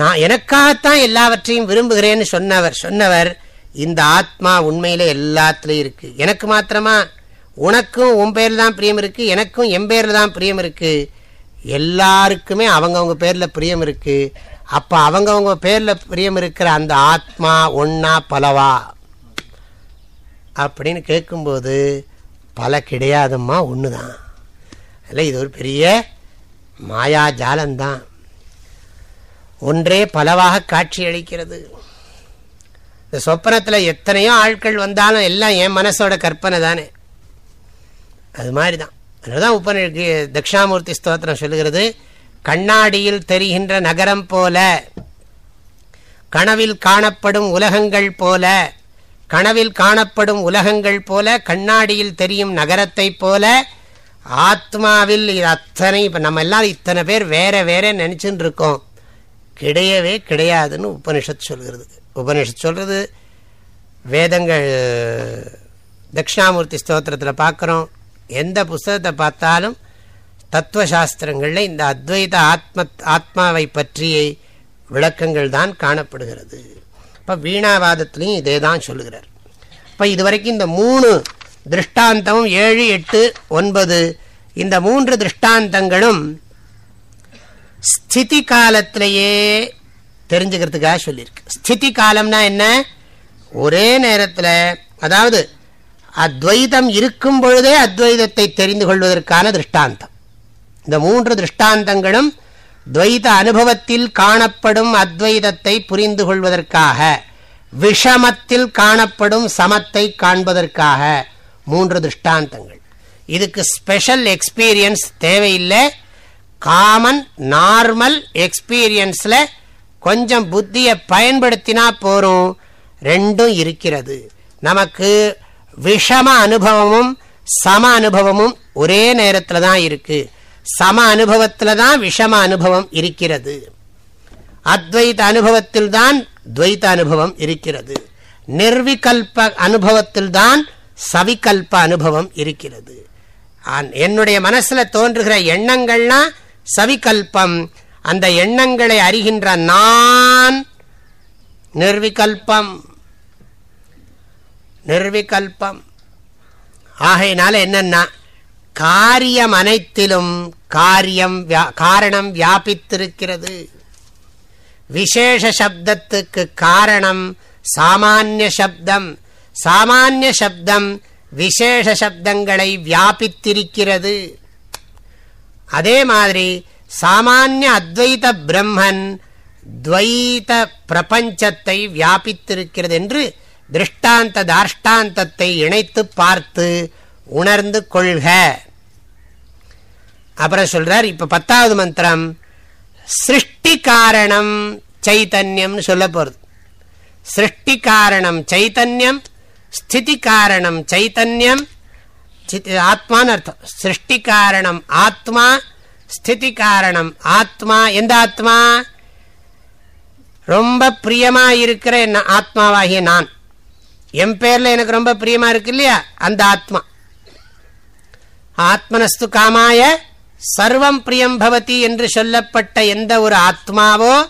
நான் எனக்காகத்தான் எல்லாவற்றையும் விரும்புகிறேன்னு சொன்னவர் சொன்னவர் இந்த ஆத்மா உண்மையில எல்லாத்துலேயும் இருக்கு. எனக்கு மாத்திரமா? உனக்கும் உன் பேரில் தான் பிரியம் இருக்கு எனக்கும் என் பேரில் தான் பிரியம் இருக்கு. எல்லாருக்குமே அவங்கவுங்க பேரில் பிரியம் இருக்கு. அப்போ அவங்கவுங்க பேரில் பிரியம் இருக்கிற அந்த ஆத்மா ஒன்னா பலவா? அப்படின்னு கேட்கும்போது பல கிடையாதும்மா ஒன்று தான் இல்லை இது ஒரு பெரிய மாயா ஜாலந்தான் ஒன்றே பலவாக காட்சி அளிக்கிறது இந்த சொப்பனத்தில் எத்தனையோ ஆட்கள் வந்தாலும் எல்லாம் என் மனசோட கற்பனை தானே. அது மாதிரி தான் அதுதான் உபன தட்சிணாமூர்த்தி ஸ்தோத்திரம் சொல்லுகிறது கண்ணாடியில் தெரிகின்ற நகரம் போல கனவில் காணப்படும் உலகங்கள் போல கனவில் காணப்படும் உலகங்கள் போல கண்ணாடியில் தெரியும் நகரத்தை போல ஆத்மாவில் இது அத்தனை இப்போ நம்ம எல்லாம் இத்தனை பேர் வேற வேற நினச்சின்னு இருக்கோம். கிடையவே கிடையாதுன்னு உபனிஷத் சொல்கிறது. உபனிஷத் சொல்கிறது வேதங்கள் தட்சிணாமூர்த்தி ஸ்தோத்திரத்தில் பார்க்குறோம். எந்த புஸ்தகத்தை பார்த்தாலும் தத்துவசாஸ்திரங்களில் இந்த அத்வைத ஆத்ம ஆத்மாவை பற்றிய விளக்கங்கள் தான் காணப்படுகிறது. இப்போ வீணாவாதத்துலேயும் இதே தான் சொல்லுகிறார். இப்போ இதுவரைக்கும் இந்த மூணு திருஷ்டாந்தமும் ஏழு எட்டு ஒன்பது இந்த மூன்று திருஷ்டாந்தங்களும் ஸ்திதி காலத்திலேயே தெரிஞ்சுக்கிறதுக்காக சொல்லியிருக்கு. ஸ்திதி காலம்னா என்ன? ஒரே நேரத்தில் அதாவது அத்வைதம் இருக்கும் பொழுதே அத்வைதத்தை தெரிந்து கொள்வதற்கான திருஷ்டாந்தம். இந்த மூன்று திருஷ்டாந்தங்களும் துவைத அனுபவத்தில் காணப்படும் அத்வைதத்தை புரிந்து கொள்வதற்காக விஷமத்தில் காணப்படும் சமத்தை காண்பதற்காக மூன்று திருஷ்டாந்தங்கள். இதுக்கு ஸ்பெஷல் எக்ஸ்பீரியன்ஸ் தேவையில்லை. காமன் நார்மல் எக்ஸ்பீரியன்ஸில் கொஞ்சம் புத்தியை பயன்படுத்தினா போகும் ரெண்டும் இருக்கிறது. நமக்கு விஷம அனுபவமும் சம அனுபவமும் ஒரே நேரத்தில் தான் இருக்குது சம அனுபவத்தில் தான் விஷம அனுபவம் இருக்கிறது. அத்வைத அனுபவத்தில் தான் துவைத்த அனுபவம் இருக்கிறது. நிர்விகல்ப அனுபவத்தில் தான் சவிகல்ப அனுபவம் இருக்கிறது. என்னுடைய மனசில் தோன்றுகிற எண்ணங்கள்லாம் சவிகல்பம். அந்த எண்ணங்களை அறிகின்ற நான் நிர்விகல்பம். நிர்விகல்பம். ஆகையினால என்னன்னா காரியம் அனைத்திலும் காரியம் காரணம் வியாபித்திருக்கிறது. விசேஷ சப்தத்துக்கு காரணம் சாமானிய சப்தம். சாமானிய சப்தம் விசேஷ சப்தங்களை வியாபித்திருக்கிறது. அதே மாதிரி சாமானிய அத்வைத பிரம்மன் துவைத பிரபஞ்சத்தை வியாபித்திருக்கிறது என்று திருஷ்டாந்த தாஷ்டாந்தத்தை இணைத்து பார்த்து உணர்ந்து கொள்க. அப்புறம் சொல்றார் இப்ப பத்தாவது மந்திரம் சிருஷ்டி காரணம் சைத்தன்யம்னு சொல்ல போறது. சிருஷ்டி காரணம் சைத்தன்யம் ஸ்திதி காரணம் சைத்தன்யம் ஆத்மான்னு அர்த்தம். சிருஷ்டி காரணம் ஆத்மா ஸ்திதி காரணம் ஆத்மா. எந்த ஆத்மா? ரொம்ப பிரியமா இருக்கிற ஆத்மாவாகிய நான். என் பேர்ல எனக்கு ரொம்ப பிரியமா இருக்கு இல்லையா? அந்த ஆத்மா. ஆத்மனஸ்து காமாய சர்வம் பிரியம் பவதி என்று சொல்லப்பட்ட எந்த ஒரு ஆத்மாவோ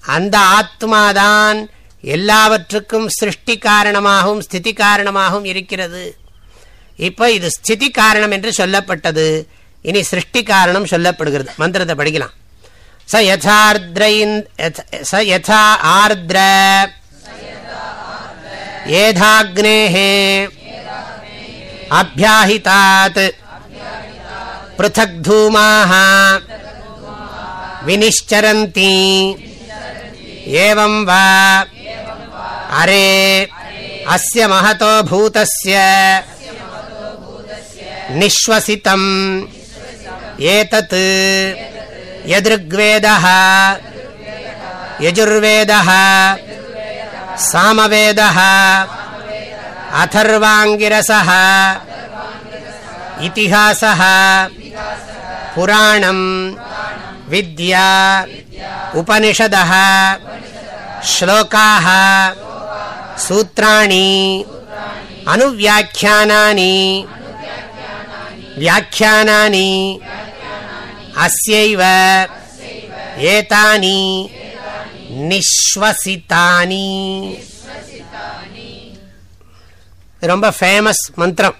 அந்த ஆத்மாதான் எல்லாவற்றுக்கும் சிருஷ்டி காரணமாகவும் ஸ்திதி காரணமாகவும் இருக்கிறது. இப்போ இது ஸ்திதி காரணம் என்று சொல்லப்பட்டது. இனி சிருஷ்டி காரணம் சொல்லப்படுகிறது. மந்திரத்தை படிக்கலாம். ச யதார்திரைன் ச யதா ஆர்திர. ஏதாக்னேஹே. அபியாஹிதாத். பிருத்தக் தூமாக வினிஷ்சரந்தி ஏவம் வா அரே அஸ்ய மகதோ பூதஸ்ய निःश्वसितम् एतत् यदृग्वेदः यजुर्वेदः सामवेदः अथर्वाङ्गिरसः इतिहासः पुराणम् विद्या उपनिषदः श्लोकाः सूत्राणि अनुव्याख्यानानि व्याख्यानानि अस्यैव एतानि நிஸ்வசித்தானி ரொம்ப ஃபேமஸ் மந்திரம்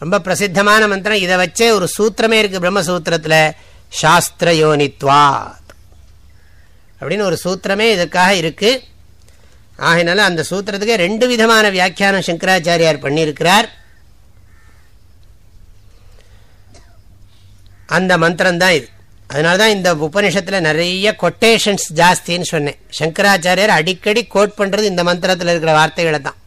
ரொம்ப பிரசித்தமான மந்திரம் இதை வச்சே ஒரு சூத்திரமே இருக்கு பிரம்மசூத்திரத்தில் சாஸ்திர யோனித்வாத் அப்படின்னு ஒரு சூத்திரமே இதுக்காக இருக்கு ஆகினால அந்த சூத்திரத்துக்கு ரெண்டு விதமான வியாக்கியானம் சங்கராச்சாரியார் பண்ணியிருக்கிறார் அந்த மந்திரம்தான் இது. அதனால தான் இந்த உபநிஷத்தில் நிறைய கொட்டேஷன்ஸ் ஜாஸ்தின்னு சொன்னேன். சங்கராச்சாரியர் அடிக்கடி கோட் பண்ணுறது இந்த மந்திரத்தில் இருக்கிற வார்த்தைகளை தான்.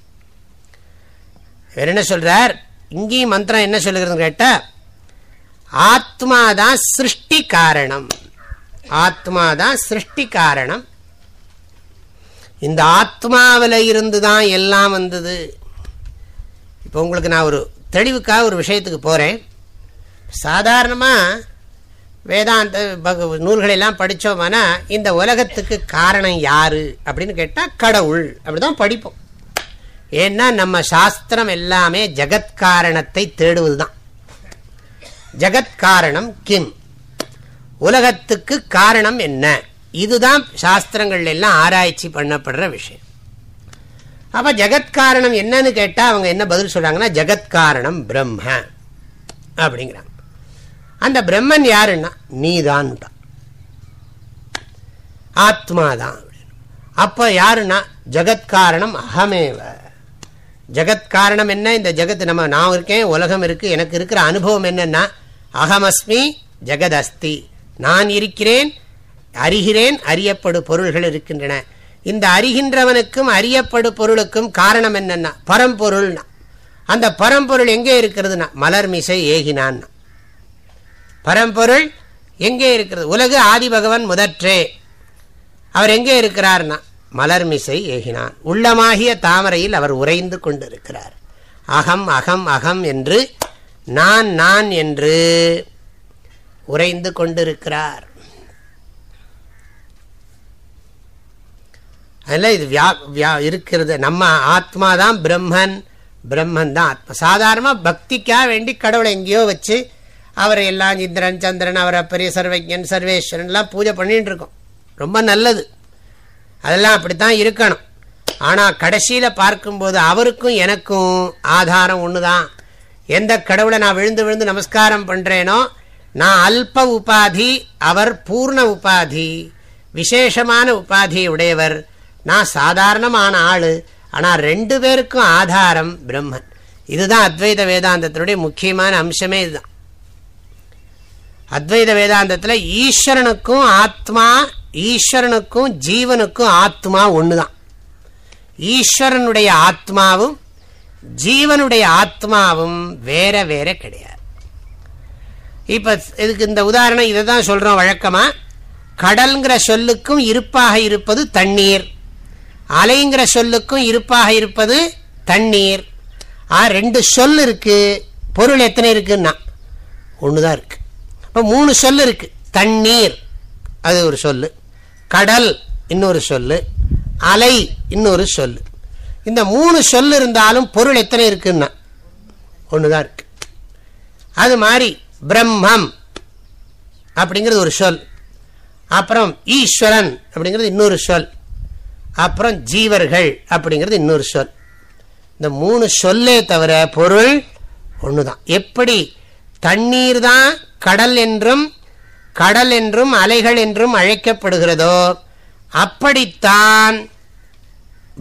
வேறு என்ன சொல்கிறார் இங்கேயும் மந்திரம் என்ன சொல்லுகிறதுன்னு கேட்டால் ஆத்மாதான் சிருஷ்டி காரணம். ஆத்மாதான் சிருஷ்டி காரணம். இந்த ஆத்மாவில் இருந்து தான் எல்லாம் வந்தது. இப்போ உங்களுக்கு நான் ஒரு தெளிவுக்காக ஒரு விஷயத்துக்கு போகிறேன் சாதாரணமாக வேதாந்த நூல்களெல்லாம் படித்தோம்னா இந்த உலகத்துக்கு காரணம் யார்? அப்படின்னு கேட்டால் கடவுள். அப்படி தான் படிப்போம். ஏன்னா நம்ம சாஸ்திரம் எல்லாமே ஜகத்காரணத்தை தேடுவது தான் ஜகத்காரணம் கிம். உலகத்துக்கு காரணம் என்ன? இதுதான் சாஸ்திரங்கள் எல்லாம் ஆராய்ச்சி பண்ணப்படுற விஷயம். அப்போ ஜகத்காரணம் என்னன்னு கேட்டால் அவங்க என்ன பதில் சொல்கிறாங்கன்னா ஜகத்காரணம் பிரம்ம. அப்படிங்கிறாங்க. அந்த பிரம்மன் யாருன்னா நீதான் ஆத்மாதான். அப்ப யாருன்னா ஜகத்காரணம் அகமேவ. ஜகத்காரணம் என்ன? இந்த ஜெகத் நம்ம நான் இருக்கேன் உலகம் இருக்கு எனக்கு இருக்கிற அனுபவம் என்னன்னா அகமஸ்மி ஜெகத் அஸ்தி நான் இருக்கிறேன் அறிகிறேன் அறியப்படு பொருள்கள் இருக்கின்றன. இந்த அறிகின்றவனுக்கும் அறியப்படு பொருளுக்கும் காரணம் என்னென்னா பரம்பொருள்னா. அந்த பரம்பொருள் எங்கே இருக்கிறதுனா மலர்மிசை ஏகினான் பரம்பொருள் எங்கே இருக்கிறது? உலகு ஆதி பகவன் முதற்றே. அவர் எங்கே இருக்கிறார்னா? மலர்மிசை ஏகினான். உள்ளமாகிய தாமரையில் அவர் உறைந்து கொண்டிருக்கிறார். அகம் அகம் அகம் என்று நான் நான் என்று உறைந்து கொண்டிருக்கிறார். அதில் இது வியா வியா இருக்கிறது. நம்ம ஆத்மாதான் பிரம்மன் பிரம்மன் தான் ஆத்மா. சாதாரணமாக பக்திக்காக வேண்டி கடவுளை எங்கேயோ வச்சு அவரை எல்லாம் இந்திரன் சந்திரன் அவரை பெரிய சர்வஜன் சர்வேஸ்வரன்லாம் பூஜை பண்ணிட்டு இருக்கோம் ரொம்ப நல்லது. அதெல்லாம் அப்படித்தான் இருக்கணும். ஆனால் கடைசியில் பார்க்கும்போது அவருக்கும் எனக்கும் ஆதாரம் ஒன்று தான் எந்த கடவுளை நான் விழுந்து விழுந்து நமஸ்காரம் பண்ணுறேனோ நான் அல்ப உபாதி அவர் பூர்ண உபாதி விசேஷமான உபாதி உடையவர். நான் சாதாரணமான ஆள் ஆனால் ரெண்டு பேருக்கும் ஆதாரம் பிரம்மன். இதுதான் அத்வைத வேதாந்தத்தினுடைய முக்கியமான அம்சமே இதுதான். அத்வைத வேதாந்தத்தில் ஈஸ்வரனுக்கும் ஆத்மா ஈஸ்வரனுக்கும் ஜீவனுக்கும் ஆத்மா ஒன்று தான் ஈஸ்வரனுடைய ஆத்மாவும் ஜீவனுடைய ஆத்மாவும் வேற வேற கிடையாது. இப்போ இதுக்கு இந்த உதாரணம் இதை தான் சொல்கிறோம் வழக்கமாக கடல்ங்கிற சொல்லுக்கும் இருப்பாக இருப்பது தண்ணீர். அலைங்கிற சொல்லுக்கும் இருப்பாக இருப்பது தண்ணீர். ஆ ரெண்டு சொல் இருக்குது பொருள் எத்தனை இருக்குன்னா? ஒன்று தான் இருக்குது இப்போ மூணு சொல் இருக்குது தண்ணீர் அது ஒரு சொல் கடல் இன்னொரு சொல் அலை இன்னொரு சொல் இந்த மூணு சொல் இருந்தாலும் பொருள் எத்தனை இருக்குன்னா ஒன்று தான் இருக்கு. அது மாதிரி பிரம்மம் அப்படிங்கிறது ஒரு சொல். அப்புறம் ஈஸ்வரன் அப்படிங்கிறது இன்னொரு சொல். அப்புறம் ஜீவர்கள் அப்படிங்கிறது இன்னொரு சொல். இந்த மூணு சொல்லே தவிர பொருள் ஒன்று தான் எப்படி? தண்ணீர் தான் கடல் என்றும் கடல் என்றும் அலைகள் என்றும் அழைக்கப்படுகிறதோ அப்படித்தான்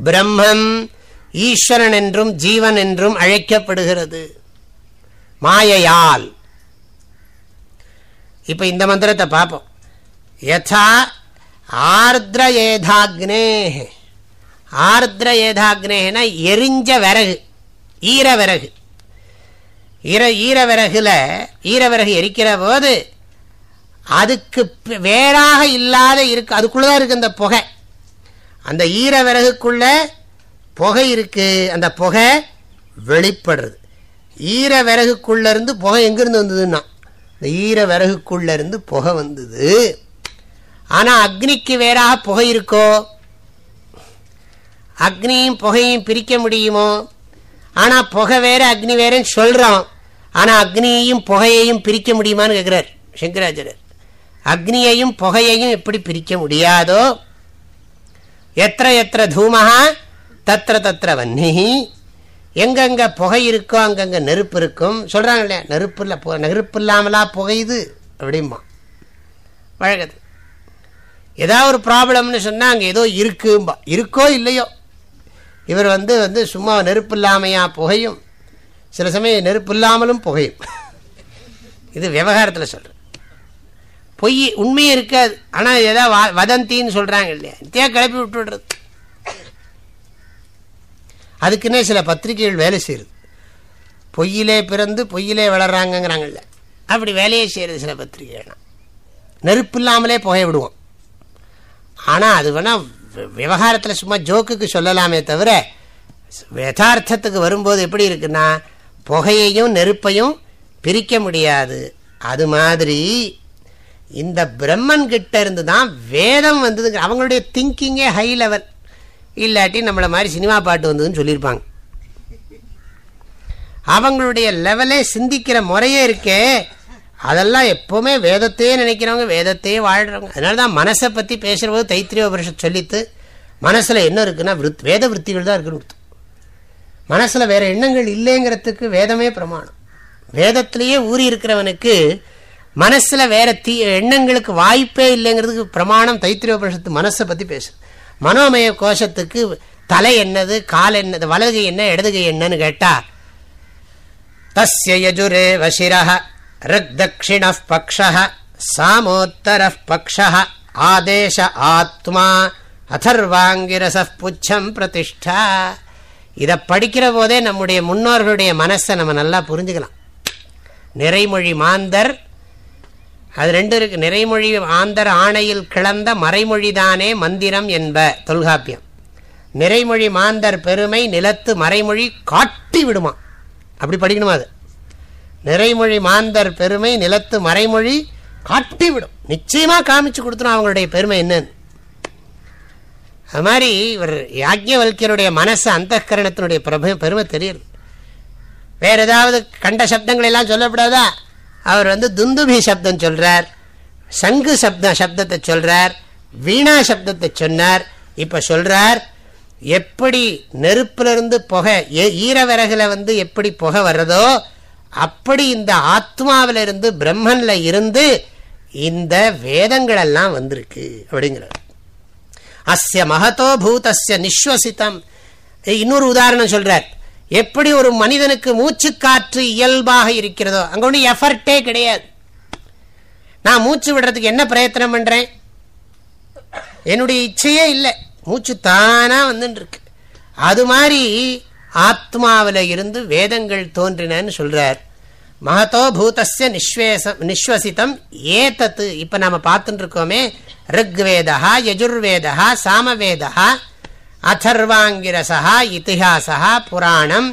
பிரம்மம் ஈஸ்வரன் என்றும் ஜீவன் என்றும் அழைக்கப்படுகிறது. மாயையால். இப்ப இந்த மந்திரத்தை பார்ப்போம். யதா ஆர்திர ஏதாக்னே ஆர்திர ஏதாக்னேனா எரிஞ்ச விறகு ஈர விறகு. ஈர ஈர ஈரவிறகு எரிக்கிற போது அதுக்கு வேறாக இல்லாத இருக்கு அதுக்குள்ளதான் இருக்கு அந்த புகை. அந்த ஈர விறகுக்குள்ள புகை இருக்கு அந்த புகை வெளிப்படுறது. ஈர விறகுக்குள்ள இருந்து புகை எங்கிருந்து வந்ததுன்னா இந்த ஈர விறகுக்குள்ள இருந்து புகை வந்தது. ஆனால் அக்னிக்கு வேறாக புகை இருக்கோ? அக்னியும் புகையும் பிரிக்க முடியுமோ? ஆனா புகை வேற அக்னி வேறன்னு சொல்றோம் ஆனா அக்னியையும் புகையையும் பிரிக்க முடியுமான்னு கேட்கிறார் சங்கராச்சாரியர். அக்னியையும் புகையையும் எப்படி பிரிக்க முடியாதோ எத்த எத்த தூமஹா தத்திர தத்திர வன்னி. எங்கெங்க புகை இருக்கோ அங்கங்க நெருப்பு இருக்கும். சொல்றாங்க இல்லையா நெருப்பு இல்லை நெருப்பு இல்லாமலா புகையுது அப்படிமா வழக்கது ஏதாவது ஒரு ப்ராப்ளம்னு சொன்னால் அங்கே ஏதோ இருக்கும்பா. இருக்கோ இல்லையோ. இவர் வந்து வந்து சும்மா நெருப்பு இல்லாமையா புகையும் சில சமயம் நெருப்பு இல்லாமலும் புகையும். இது விவகாரத்தில் சொல்கிறேன் பொய் உண்மையும் இருக்காது. ஆனால் ஏதாவது வதந்தின்னு சொல்கிறாங்க இல்லையா? நித்தியா கிளப்பி விட்டுடுறது. அதுக்குன்னே சில பத்திரிகைகள் வேலை செய்யுது. பொய்யிலே பிறந்து பொய்யிலே வளர்றாங்கங்கிறாங்கல்ல அப்படி வேலையே செய்கிறது சில பத்திரிகைகள்னா நெருப்பு இல்லாமலே புகை விடுவோம். ஆனால் அது வேணால் விவகாரத்தில் சும்மா ஜோக்குக்கு சொல்லலாமே தவிர யதார்த்தத்துக்கு வரும்போது எப்படி இருக்குன்னா புகையையும் நெருப்பையும் பிரிக்க முடியாது. அது மாதிரி இந்த பிரம்மன் கிட்ட இருந்து தான் வேதம் வந்ததுங்க. அவங்களுடைய திங்கிங்கே ஹை லெவல் இல்லாட்டி நம்மளை மாதிரி சினிமா பாட்டு வந்ததுன்னு சொல்லியிருப்பாங்க. அவங்களுடைய லெவலே சிந்திக்கிற முறையே இருக்கே அதெல்லாம் எப்போவுமே வேதத்தையே நினைக்கிறவங்க வேதத்தையே வாழ்கிறவங்க அதனால தான் மனசை பற்றி பேசுகிற போது வருஷம் சொல்லித்து மனசில் என்ன இருக்குன்னா விருத் வேத விற்த்திகள் தான் இருக்குன்னு மனசில் வேறு எண்ணங்கள் இல்லைங்கிறதுக்கு வேதமே பிரமாணம். வேதத்திலேயே ஊறி இருக்கிறவனுக்கு மனசில் வேறு தீ எண்ணங்களுக்கு வாய்ப்பே இல்லைங்கிறதுக்கு பிரமாணம் தைத்திரியோபனிஷத்து மனசை பற்றி பேசுது. மனோமய கோஷத்துக்கு தலை என்னது கால் என்னது வலதுகை என்ன இடதுகை என்னன்னு கேட்டால் தஸ்ய யஜுரே வசிரஹ ரிக்தக்ஷிண பக்ஷ சாமோத்தர பக்ஷ ஆதேச ஆத்மா அதர்வாங்கிரச புச்சம் பிரதிஷ்டா இதை படிக்கிற போதே நம்முடைய முன்னோர்களுடைய மனசை நம்ம நல்லா புரிஞ்சுக்கலாம். நிறைமொழி மாந்தர் அது ரெண்டு இருக்கு. நிறைமொழி ஆந்தர் ஆணையில் கிளந்த மறைமொழிதானே மந்திரம் என்ப தொல்காப்பியம். நிறைமொழி மாந்தர் பெருமை நிலத்து மறைமொழி காட்டி விடுமா. அப்படி படிக்கணுமா அது? நிறைமொழி மாந்தர் பெருமை நிலத்து மறைமொழி காட்டி விடும் நிச்சயமா காமிச்சு கொடுத்துரும் அவங்களுடைய பெருமை என்னன்னு. அது மாதிரி இவர் யாஜ்யவல்யருடைய மனசு அந்த கரணத்தினுடைய பெருமை தெரியுது. வேற ஏதாவது கண்ட சப்தங்கள் எல்லாம் சொல்லப்படாதா? அவர் வந்து துந்துபி சப்தம் சொல்றார் சங்கு சப்த சப்தத்தை சொல்றார் வீணா சப்தத்தை சொன்னார். இப்ப சொல்றார் எப்படி நெருப்பிலிருந்து புகை ஈரவிறகுல வந்து எப்படி புகை வர்றதோ அப்படி இந்த ஆத்மாவில இருந்து பிரம்மன்ல இருந்து இந்த வேதங்கள் எல்லாம் வந்திருக்கு அப்படிங்கிறார். அஸ்ய மகத்தோ பூதஸ்ய நிஸ்வசித்தம் இன்னொரு உதாரணம் சொல்றார். எப்படி ஒரு மனிதனுக்கு மூச்சு காற்று இயல்பாக இருக்கிறதோ அங்க ஒன்றும் எஃபர்ட்டே கிடையாது. நான் மூச்சு விடுறதுக்கு என்ன பிரயத்தனம் பண்றேன்? என்னுடைய இச்சையே இல்லை. மூச்சு தானா வந்துட்டு இருக்கு. அது மாதிரி ஆத்மாவில் இருந்து வேதங்கள் தோன்றினன்னு சொல்றார். மகத்தோ பூதஸ்ய நிஸ்வேசம் நிஸ்வசித்தம் ஏதத்து. இப்போ நாம் பார்த்துட்டு இருக்கோமே ரிக்வேதா யஜுர்வேதா சாமவேதா அதர்வாங்கிரசா இத்திஹாசா புராணம்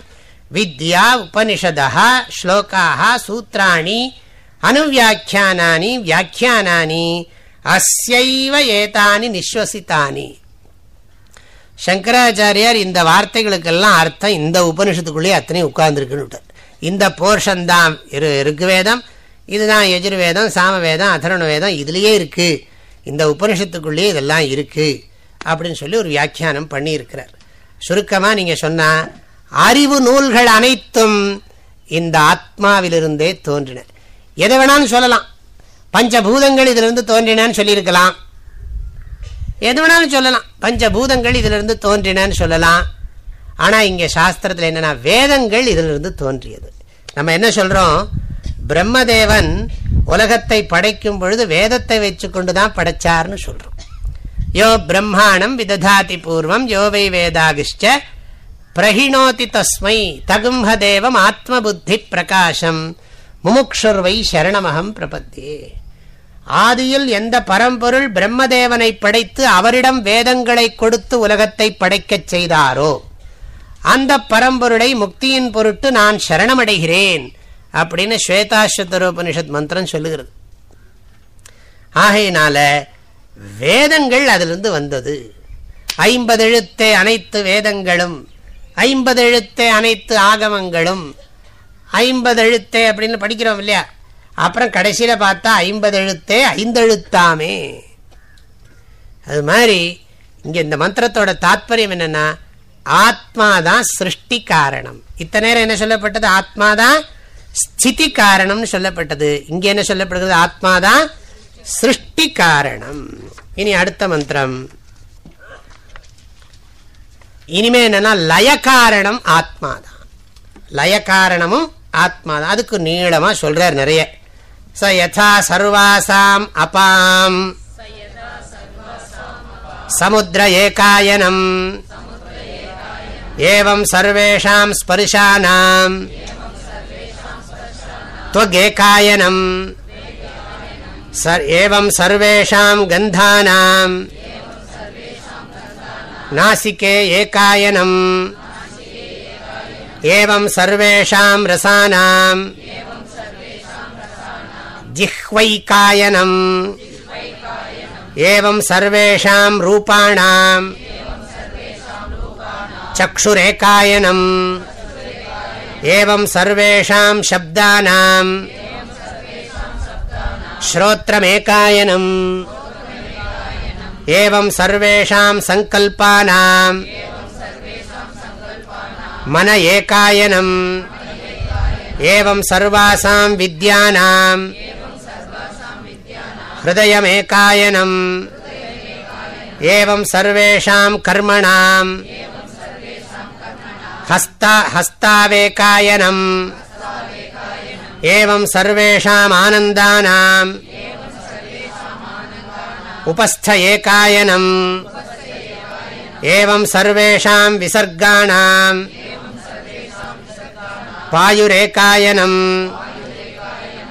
வித்யா உபனிஷதா ஸ்லோகாக சூத்திராணி அனுவியாக்கியானானி வியாக்கியானி அஸ்யைவ ஏதானி நிஸ்வசித்தானி சங்கராச்சாரியார் இந்த வார்த்தைகளுக்கெல்லாம் அர்த்தம் இந்த உபனிஷத்துக்குள்ளேயே அத்தனையும் உட்கார்ந்துருக்குன்னு இந்த போர்ஷன் தான் இரு ருக்குவேதம் இதுதான் எஜுர்வேதம் சாமவேதம் அதரண வேதம் இதுலேயே இருக்குது இந்த உபனிஷத்துக்குள்ளேயே இதெல்லாம் இருக்குது அப்படின்னு சொல்லி ஒரு வியாக்கியானம் பண்ணியிருக்கிறார். சுருக்கமாக நீங்கள் சொன்னால் அறிவு நூல்கள் அனைத்தும் இந்த ஆத்மாவிலிருந்தே தோன்றின. எதை வேணாலும் சொல்லலாம். பஞ்சபூதங்கள் இதிலிருந்து தோன்றினான்னு சொல்லியிருக்கலாம். எது வேணாலும் சொல்லலாம். பஞ்சபூதங்கள் இதிலிருந்து தோன்றினு சொல்லலாம். ஆனால் இங்கே சாஸ்திரத்தில் என்னென்னா வேதங்கள் இதிலிருந்து தோன்றியது. நம்ம என்ன சொல்கிறோம் பிரம்மதேவன் உலகத்தை படைக்கும் பொழுது வேதத்தை வச்சு கொண்டு தான் படைச்சார்னு சொல்கிறோம் யோ பிரம்மாணம் விததாதி பூர்வம் யோவை வேதாகிஷ்ட பிரகிணோதி தஸ்மை தகும்ப தேவம் ஆத்ம புத்தி பிரகாசம் முமுக்ஷுர்வை சரணமகம் பிரபத்தியே ஆதியில் எந்த பரம்பொருள் பிரம்மதேவனை படைத்து அவரிடம் வேதங்களை கொடுத்து உலகத்தை படைக்கச் செய்தாரோ அந்த பரம்பொருளை முக்தியின் பொருட்டு நான் சரணமடைகிறேன் அப்படின்னு ஸ்வேதாஸ்வத்தரோபனிஷத் மந்திரம் சொல்லுகிறது. ஆகையினால வேதங்கள் அதிலிருந்து வந்தது. ஐம்பது எழுத்தே அனைத்து வேதங்களும் ஐம்பது எழுத்தே அனைத்து ஆகமங்களும் ஐம்பது எழுத்தே அப்படின்னு படிக்கிறோம் இல்லையா? அப்புறம் கடைசியில் பார்த்தா ஐம்பது எழுத்தே ஐந்தெழுத்தாமே. அது மாதிரி இங்கே இந்த மந்திரத்தோட தாத்பரியம் என்னன்னா ஆத்மாதான் சிருஷ்டி காரணம். இத்தனை நேரம் என்ன சொல்லப்பட்டது? ஆத்மாதான் ஸ்திதி காரணம்னு சொல்லப்பட்டது. இங்கே என்ன சொல்லப்படுகிறது? ஆத்மாதான் சிருஷ்டி காரணம். இனி அடுத்த மந்திரம். இனிமே என்னன்னா லய காரணம் ஆத்மாதான். லய காரணமும் ஆத்மாதான். அதுக்கு நீளமா சொல்றார் நிறைய. ச யதா சர்வாசாம் அபாம் சமுத்திர ஏகாயனம் ஏவம் சர்வேஷாம் ஸ்பர்ஷானாம் त्वगेकायनम् एवं सर्वेषां गन्धानाम् नासिके एकायनम् एवं सर्वेषां रसानाम् जिह्वैकायनम् एवं सर्वेषां रूपाणाम् चक्षुरेकायनम् एवं सर्वेषां शब्दानाम् श्रोत्रमेकायनम् एवं सर्वेषां सङ्कल्पानाम् मन एकायनम् एवं सर्वासां विद्यानाम् ஹயமேகாயனம் ஏவம் சர்வேஷாம் கர்மணாம் ஹஸ்தாவேகாயனம் ஏவம் சர்வேஷாம் ஆனந்தானாம் உபஸ்த ஏகாயனம் ஏவம் சர்வேஷாம் விசர்காணாம் பாயுரேகாயனம்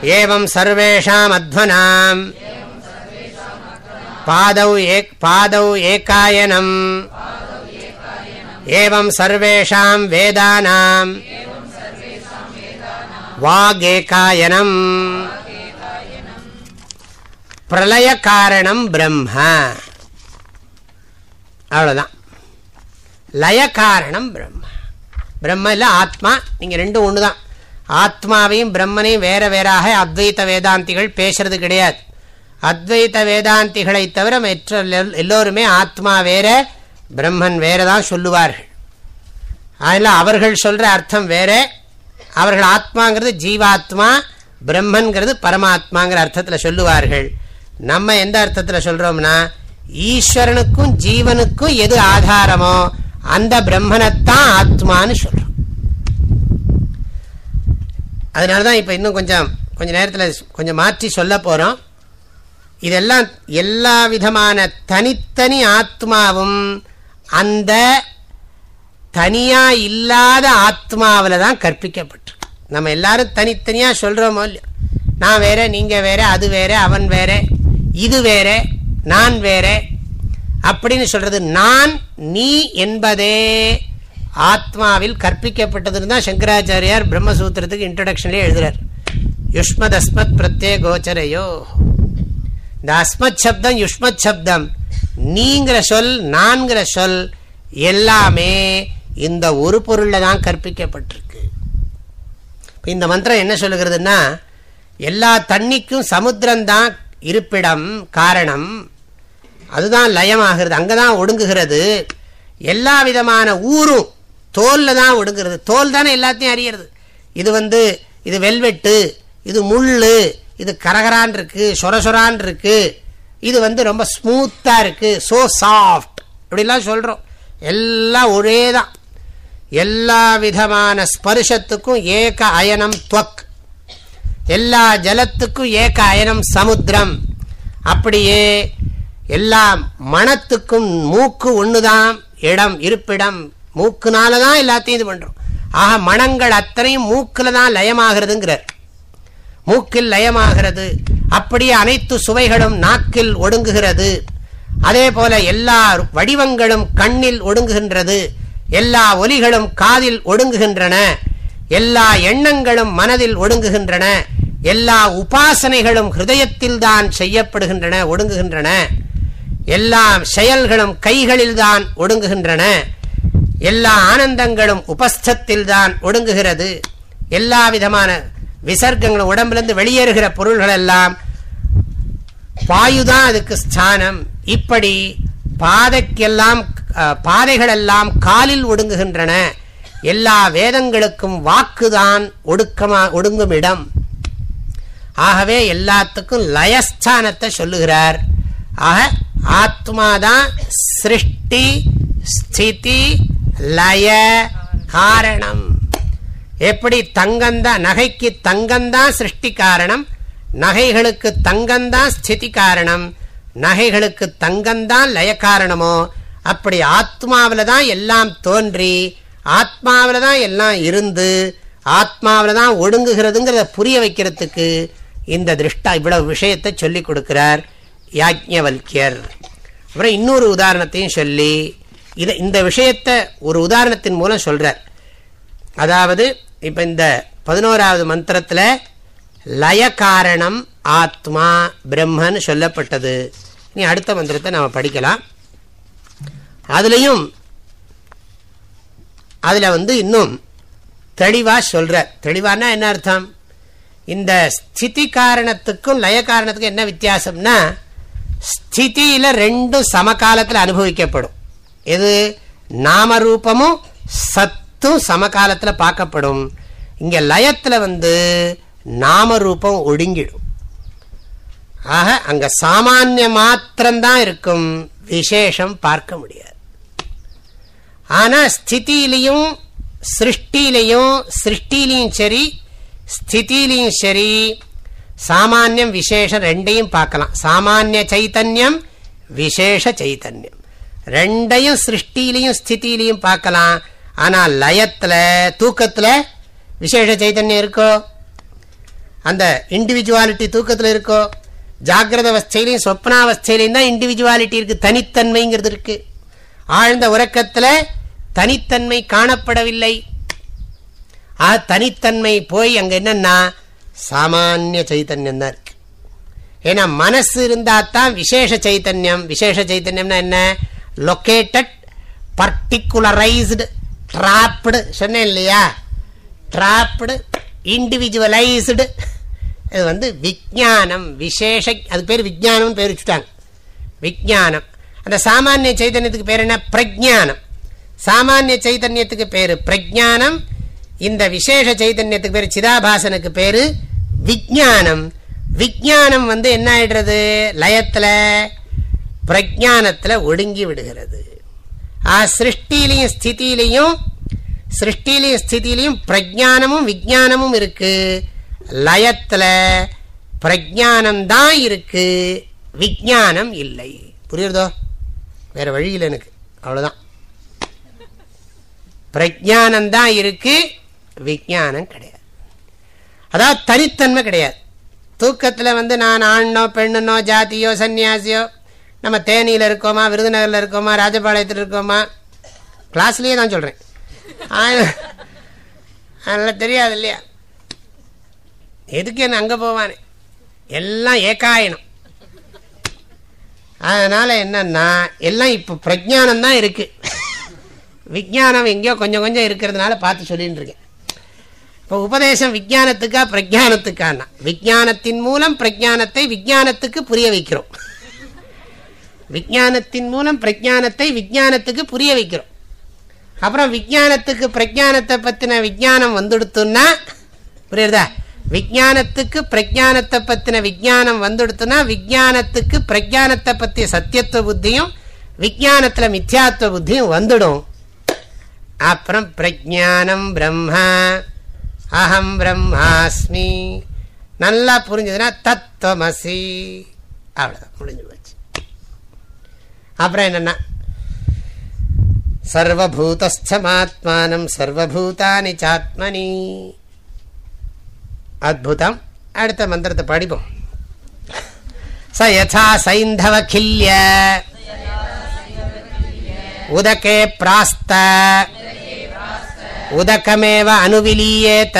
ஏவம் சர்வேஷாம் அத்வனாம் पादौ एक पादौ एकायनम् एवं सर्वेषां वेदानां वागेकायनम् பிரளய காரணம் பிரம்ம அவ்வளோதான் லய காரணம் பிரம்ம பிரம்ம இல்லை ஆத்மா நீங்கள் ரெண்டும் ஒன்று தான் ஆத்மாவையும் பிரம்மனையும் வேற வேறாக அத்வைத்த வேதாந்திகள் பேசுறது கிடையாது அத்வைத வேதாந்திகளை தவிர மற்ற எல்லோருமே ஆத்மா வேற பிரம்மன் வேற தான் சொல்லுவார்கள். அதில் அவர்கள் சொல்கிற அர்த்தம் வேற அவர்கள் ஆத்மாங்கிறது ஜீவாத்மா பிரம்மன்கிறது பரமாத்மாங்கிற அர்த்தத்தில் சொல்லுவார்கள். நம்ம எந்த அர்த்தத்தில் சொல்கிறோம்னா ஈஸ்வரனுக்கும் ஜீவனுக்கும் எது ஆதாரமோ அந்த பிரம்மனைத்தான் ஆத்மான்னு சொல்கிறோம் அதனால தான் இப்போ இன்னும் கொஞ்சம் கொஞ்சம் நேரத்தில் கொஞ்சம் மாற்றி சொல்ல போகிறோம் இதெல்லாம் எல்லா விதமான தனித்தனி ஆத்மாவும் அந்த தனியாக இல்லாத ஆத்மாவில் தான் கற்பிக்கப்பட்டிருக்கு. நம்ம எல்லாரும் தனித்தனியாக சொல்கிறோமோ இல்லையோ? நான் வேற நீங்கள் வேற அது வேற அவன் வேற இது வேற நான் வேற அப்படின்னு சொல்கிறது நான் நீ என்பதே ஆத்மாவில் கற்பிக்கப்பட்டதுன்னு தான் சங்கராச்சாரியார் பிரம்மசூத்திரத்துக்கு இன்ட்ரடக்ஷன்லேயே எழுதுகிறார் யுஷ்மத் அஸ்மத் பிரத்யே கோச்சரையோ இந்த அஸ்மத் சப்தம் யுஷ்மத் சப்தம் நீங்கிற சொல் நான்கிற சொல் எல்லாமே இந்த ஒரு பொருளில் தான் கற்பிக்கப்பட்டிருக்கு. இப்போ இந்த மந்திரம் என்ன சொல்லுகிறதுனா எல்லா தண்ணிக்கும் சமுத்திரம்தான் இருப்பிடம் காரணம். அதுதான் லயமாகிறது அங்கே தான் ஒடுங்குகிறது. எல்லா விதமான ஊரும் தோலில் தான் ஒடுங்கிறது தோல் தானே எல்லாத்தையும் அறியறது. இது வந்து இது வெல்வெட்டு இது முள் இது கரகரான் இருக்கு சொரசொரான் இருக்கு இது வந்து ரொம்ப ஸ்மூத்தாக இருக்குது ஸோ சாஃப்ட் அப்படிலாம் சொல்கிறோம் எல்லாம் ஒரே தான் எல்லா விதமான ஸ்பர்ஷத்துக்கும் ஏக அயனம் துவக். எல்லா ஜலத்துக்கும் ஏக அயனம் சமுத்திரம். அப்படியே எல்லா மனத்துக்கும் மூக்கு ஒண்ணுதான். இடம் இருப்பிடம் மூக்குனால தான் எல்லாத்தையும் இது பண்ணுறோம் ஆக மனங்கள் அத்தனையும் மூக்கில் தான் லயமாகிறதுங்கிறார். மூக்கில் லயமாகிறது. அப்படியே அனைத்து சுவைகளும் நாக்கில் ஒடுங்குகிறது. அதே போல எல்லா வடிவங்களும் கண்ணில் ஒடுங்குகின்றது. எல்லா ஒலிகளும் காதில் ஒடுங்குகின்றன. எல்லா எண்ணங்களும் மனதில் ஒடுங்குகின்றன. எல்லா உபாசனைகளும் ஹிருதயத்தில் தான் செய்யப்படுகின்றன ஒடுங்குகின்றன. எல்லா செயல்களும் கைகளில் தான் ஒடுங்குகின்றன. எல்லா ஆனந்தங்களும் உபஸ்தத்தில் தான் ஒடுங்குகிறது. எல்லா விதமான விசர்க்கங்களும் உடம்புலேருந்து வெளியேறுகிற பொருள்கள் எல்லாம் வாயுதான் அதுக்கு ஸ்தானம். இப்படி பாதைக்கெல்லாம் பாதைகள் எல்லாம் காலில் ஒடுங்குகின்றன. எல்லா வேதங்களுக்கும் வாக்குதான் ஒடுக்கமா ஒடுங்கும் இடம். ஆகவே எல்லாத்துக்கும் லயஸ்தானத்தை சொல்லுகிறார். ஆக ஆத்மாதான் சிருஷ்டி ஸ்திதி லய காரணம். எப்படி தங்கந்தான் நகைக்கு தங்கந்தான் சிருஷ்டி காரணம் நகைகளுக்கு தங்கந்தான் ஸ்திதி காரணம் நகைகளுக்கு தங்கந்தான் லய காரணமோ அப்படி ஆத்மாவில் தான் எல்லாம் தோன்றி ஆத்மாவில் தான் எல்லாம் இருந்து ஆத்மாவில் தான் ஒடுங்குகிறதுங்கிறத புரிய வைக்கிறதுக்கு இந்த திருஷ்டா இவ்வளவு விஷயத்தை சொல்லி கொடுக்கிறார் யாஜ்ஞவல்யர் அப்புறம் இன்னொரு உதாரணத்தையும் சொல்லி இதை இந்த விஷயத்தை ஒரு உதாரணத்தின் மூலம் சொல்கிறார் அதாவது இப்போ இந்த பதினோராவது மந்திரத்தில் லய காரணம் ஆத்மா பிரம்மன் சொல்லப்பட்டது. இனி அடுத்த மந்திரத்தை நாம் படிக்கலாம். அதுலேயும் அதில் வந்து இன்னும் தெளிவாக சொல்கிற தெளிவானா என்ன அர்த்தம்? இந்த ஸ்திதி காரணத்துக்கும் லய காரணத்துக்கும் என்ன வித்தியாசம்னா ஸ்திதியில் ரெண்டும் சமகாலத்தில் அனுபவிக்கப்படும். எது? நாமரூபமும் சத் அனைத்தும் சமகாலத்தில் பார்க்கப்படும். இங்கே லயத்தில் வந்து நாமரூபம் ஒடுங்கிடும். ஆக அங்கே சாமானிய மாத்திரம்தான் இருக்கும். விசேஷம் பார்க்க முடியாது. ஆனால் ஸ்திதியிலையும் சிருஷ்டிலையும் சிருஷ்டிலையும் சரி ஸ்திதிலையும் சரி சாமானியம் விசேஷம் ரெண்டையும் பார்க்கலாம். சாமானிய சைத்தன்யம் விசேஷ சைத்தன்யம். ரெண்டையும் சிருஷ்டிலையும் ஸ்திதிலையும் பார்க்கலாம். ஆனால் லயத்தில் தூக்கத்தில் விசேஷ சைத்தன்யம் இருக்கோ? அந்த இண்டிவிஜுவாலிட்டி தூக்கத்தில் இருக்கோ? ஜாகிரத அவஸ்தையிலையும் சொப்னாவஸ்தையிலையும் தான் இண்டிவிஜுவாலிட்டி இருக்குது தனித்தன்மைங்கிறது இருக்குது ஆழ்ந்த உறக்கத்தில் தனித்தன்மை காணப்படவில்லை. ஆ தனித்தன்மை போய் அங்கே என்னன்னா சாமானிய சைத்தன்யம் தான் இருக்கு. ஏன்னா மனசு இருந்தால் தான் விசேஷ சைத்தன்யம் விசேஷ சைத்தன்யம்னா என்ன? லொக்கேட்டட் பர்டிகுலரைஸ்டு ட்ராப்டு சொன்னேன் இல்லையா? ட்ராப்டு இண்டிவிஜுவலைஸ்டு இது வந்து விஜானம் விசேஷ அது பேர் விஜானம்னு பேர் வச்சுட்டாங்க. விஜானம் அந்த சாமானிய சைதன்யத்துக்கு பேர் என்ன? பிரஜானம் சாமானிய சைதன்யத்துக்கு பேர் பிரஜானம் இந்த விசேஷ சைதன்யத்துக்கு பேர் சிதாபாசனுக்கு பேர் விஜானம் விஜானம் வந்து என்ன ஆயிடுறது? லயத்தில் பிரஜானத்தில் ஒடுங்கி விடுகிறது. சிருஷ்டிலையும் ஸ்திதியிலையும் சிருஷ்டிலையும் ஸ்திதியிலையும் பிரஜானமும் விஜானமும் இருக்கு லயத்துல பிரஜானம்தான் இருக்கு விஜானம் இல்லை புரியுறதோ வேற வழியில் எனக்கு அவ்வளோதான் பிரஜானம் தான் இருக்கு விஜானம் கிடையாது அதாவது தனித்தன்மை கிடையாது தூக்கத்தில் வந்து நான் ஆண்ணோ பெண்ணுனோ ஜாத்தியோ சன்னியாசியோ நம்ம தேனியில் இருக்கோமா விருதுநகரில் இருக்கோமா ராஜபாளையத்தில் இருக்கோமா? கிளாஸ்லேயே தான் சொல்கிறேன் அதனால் தெரியாது இல்லையா? எதுக்கு என்ன அங்கே போவானே? எல்லாம் ஏகாயனம். அதனால் என்னன்னா எல்லாம் இப்போ பிரஜானம் தான் இருக்குது விஜானம் எங்கேயோ கொஞ்சம் கொஞ்சம் இருக்கிறதுனால பார்த்து சொல்லின்னு இருக்கேன். இப்போ உபதேசம் விஜானத்துக்கா பிரஜானத்துக்கான விஜானத்தின் மூலம் பிரஜானத்தை விஜானத்துக்கு புரிய வைக்கிறோம். விஜானத்தின் மூலம் பிரஜானத்தை விஜானத்துக்கு புரிய வைக்கிறோம். அப்புறம் விஜானத்துக்கு பிரஜானத்தை பற்றின விஜானம் வந்துடுத்துன்னா புரியுறதா? விஜானத்துக்கு பிரஜானத்தை பற்றின விஜானம் வந்துடுத்துனா விஜானத்துக்கு பிரஜானத்தை பற்றிய சத்தியத்துவ புத்தியும் விஜானத்தில் மித்யாத்துவ புத்தியும் வந்துடும். அப்புறம் பிரஜானம் பிரம்மா அகம் பிரம்மாஸ்மி. நல்லா புரிஞ்சதுன்னா தத்துவமசி. அவ்வளோதான் முடிஞ்சு அப்புறம் என்னென்னா சர்வபூதஸ்தமாத்மானம் சர்வபூதானி சாத்மனி. அத்புதம். அடுத்த மந்திரத்தை படிப்போம். ச யசா சைந்தவ கில்ய. உதகே பிராஸ்த. உதகமேவ அனுவிலீயேத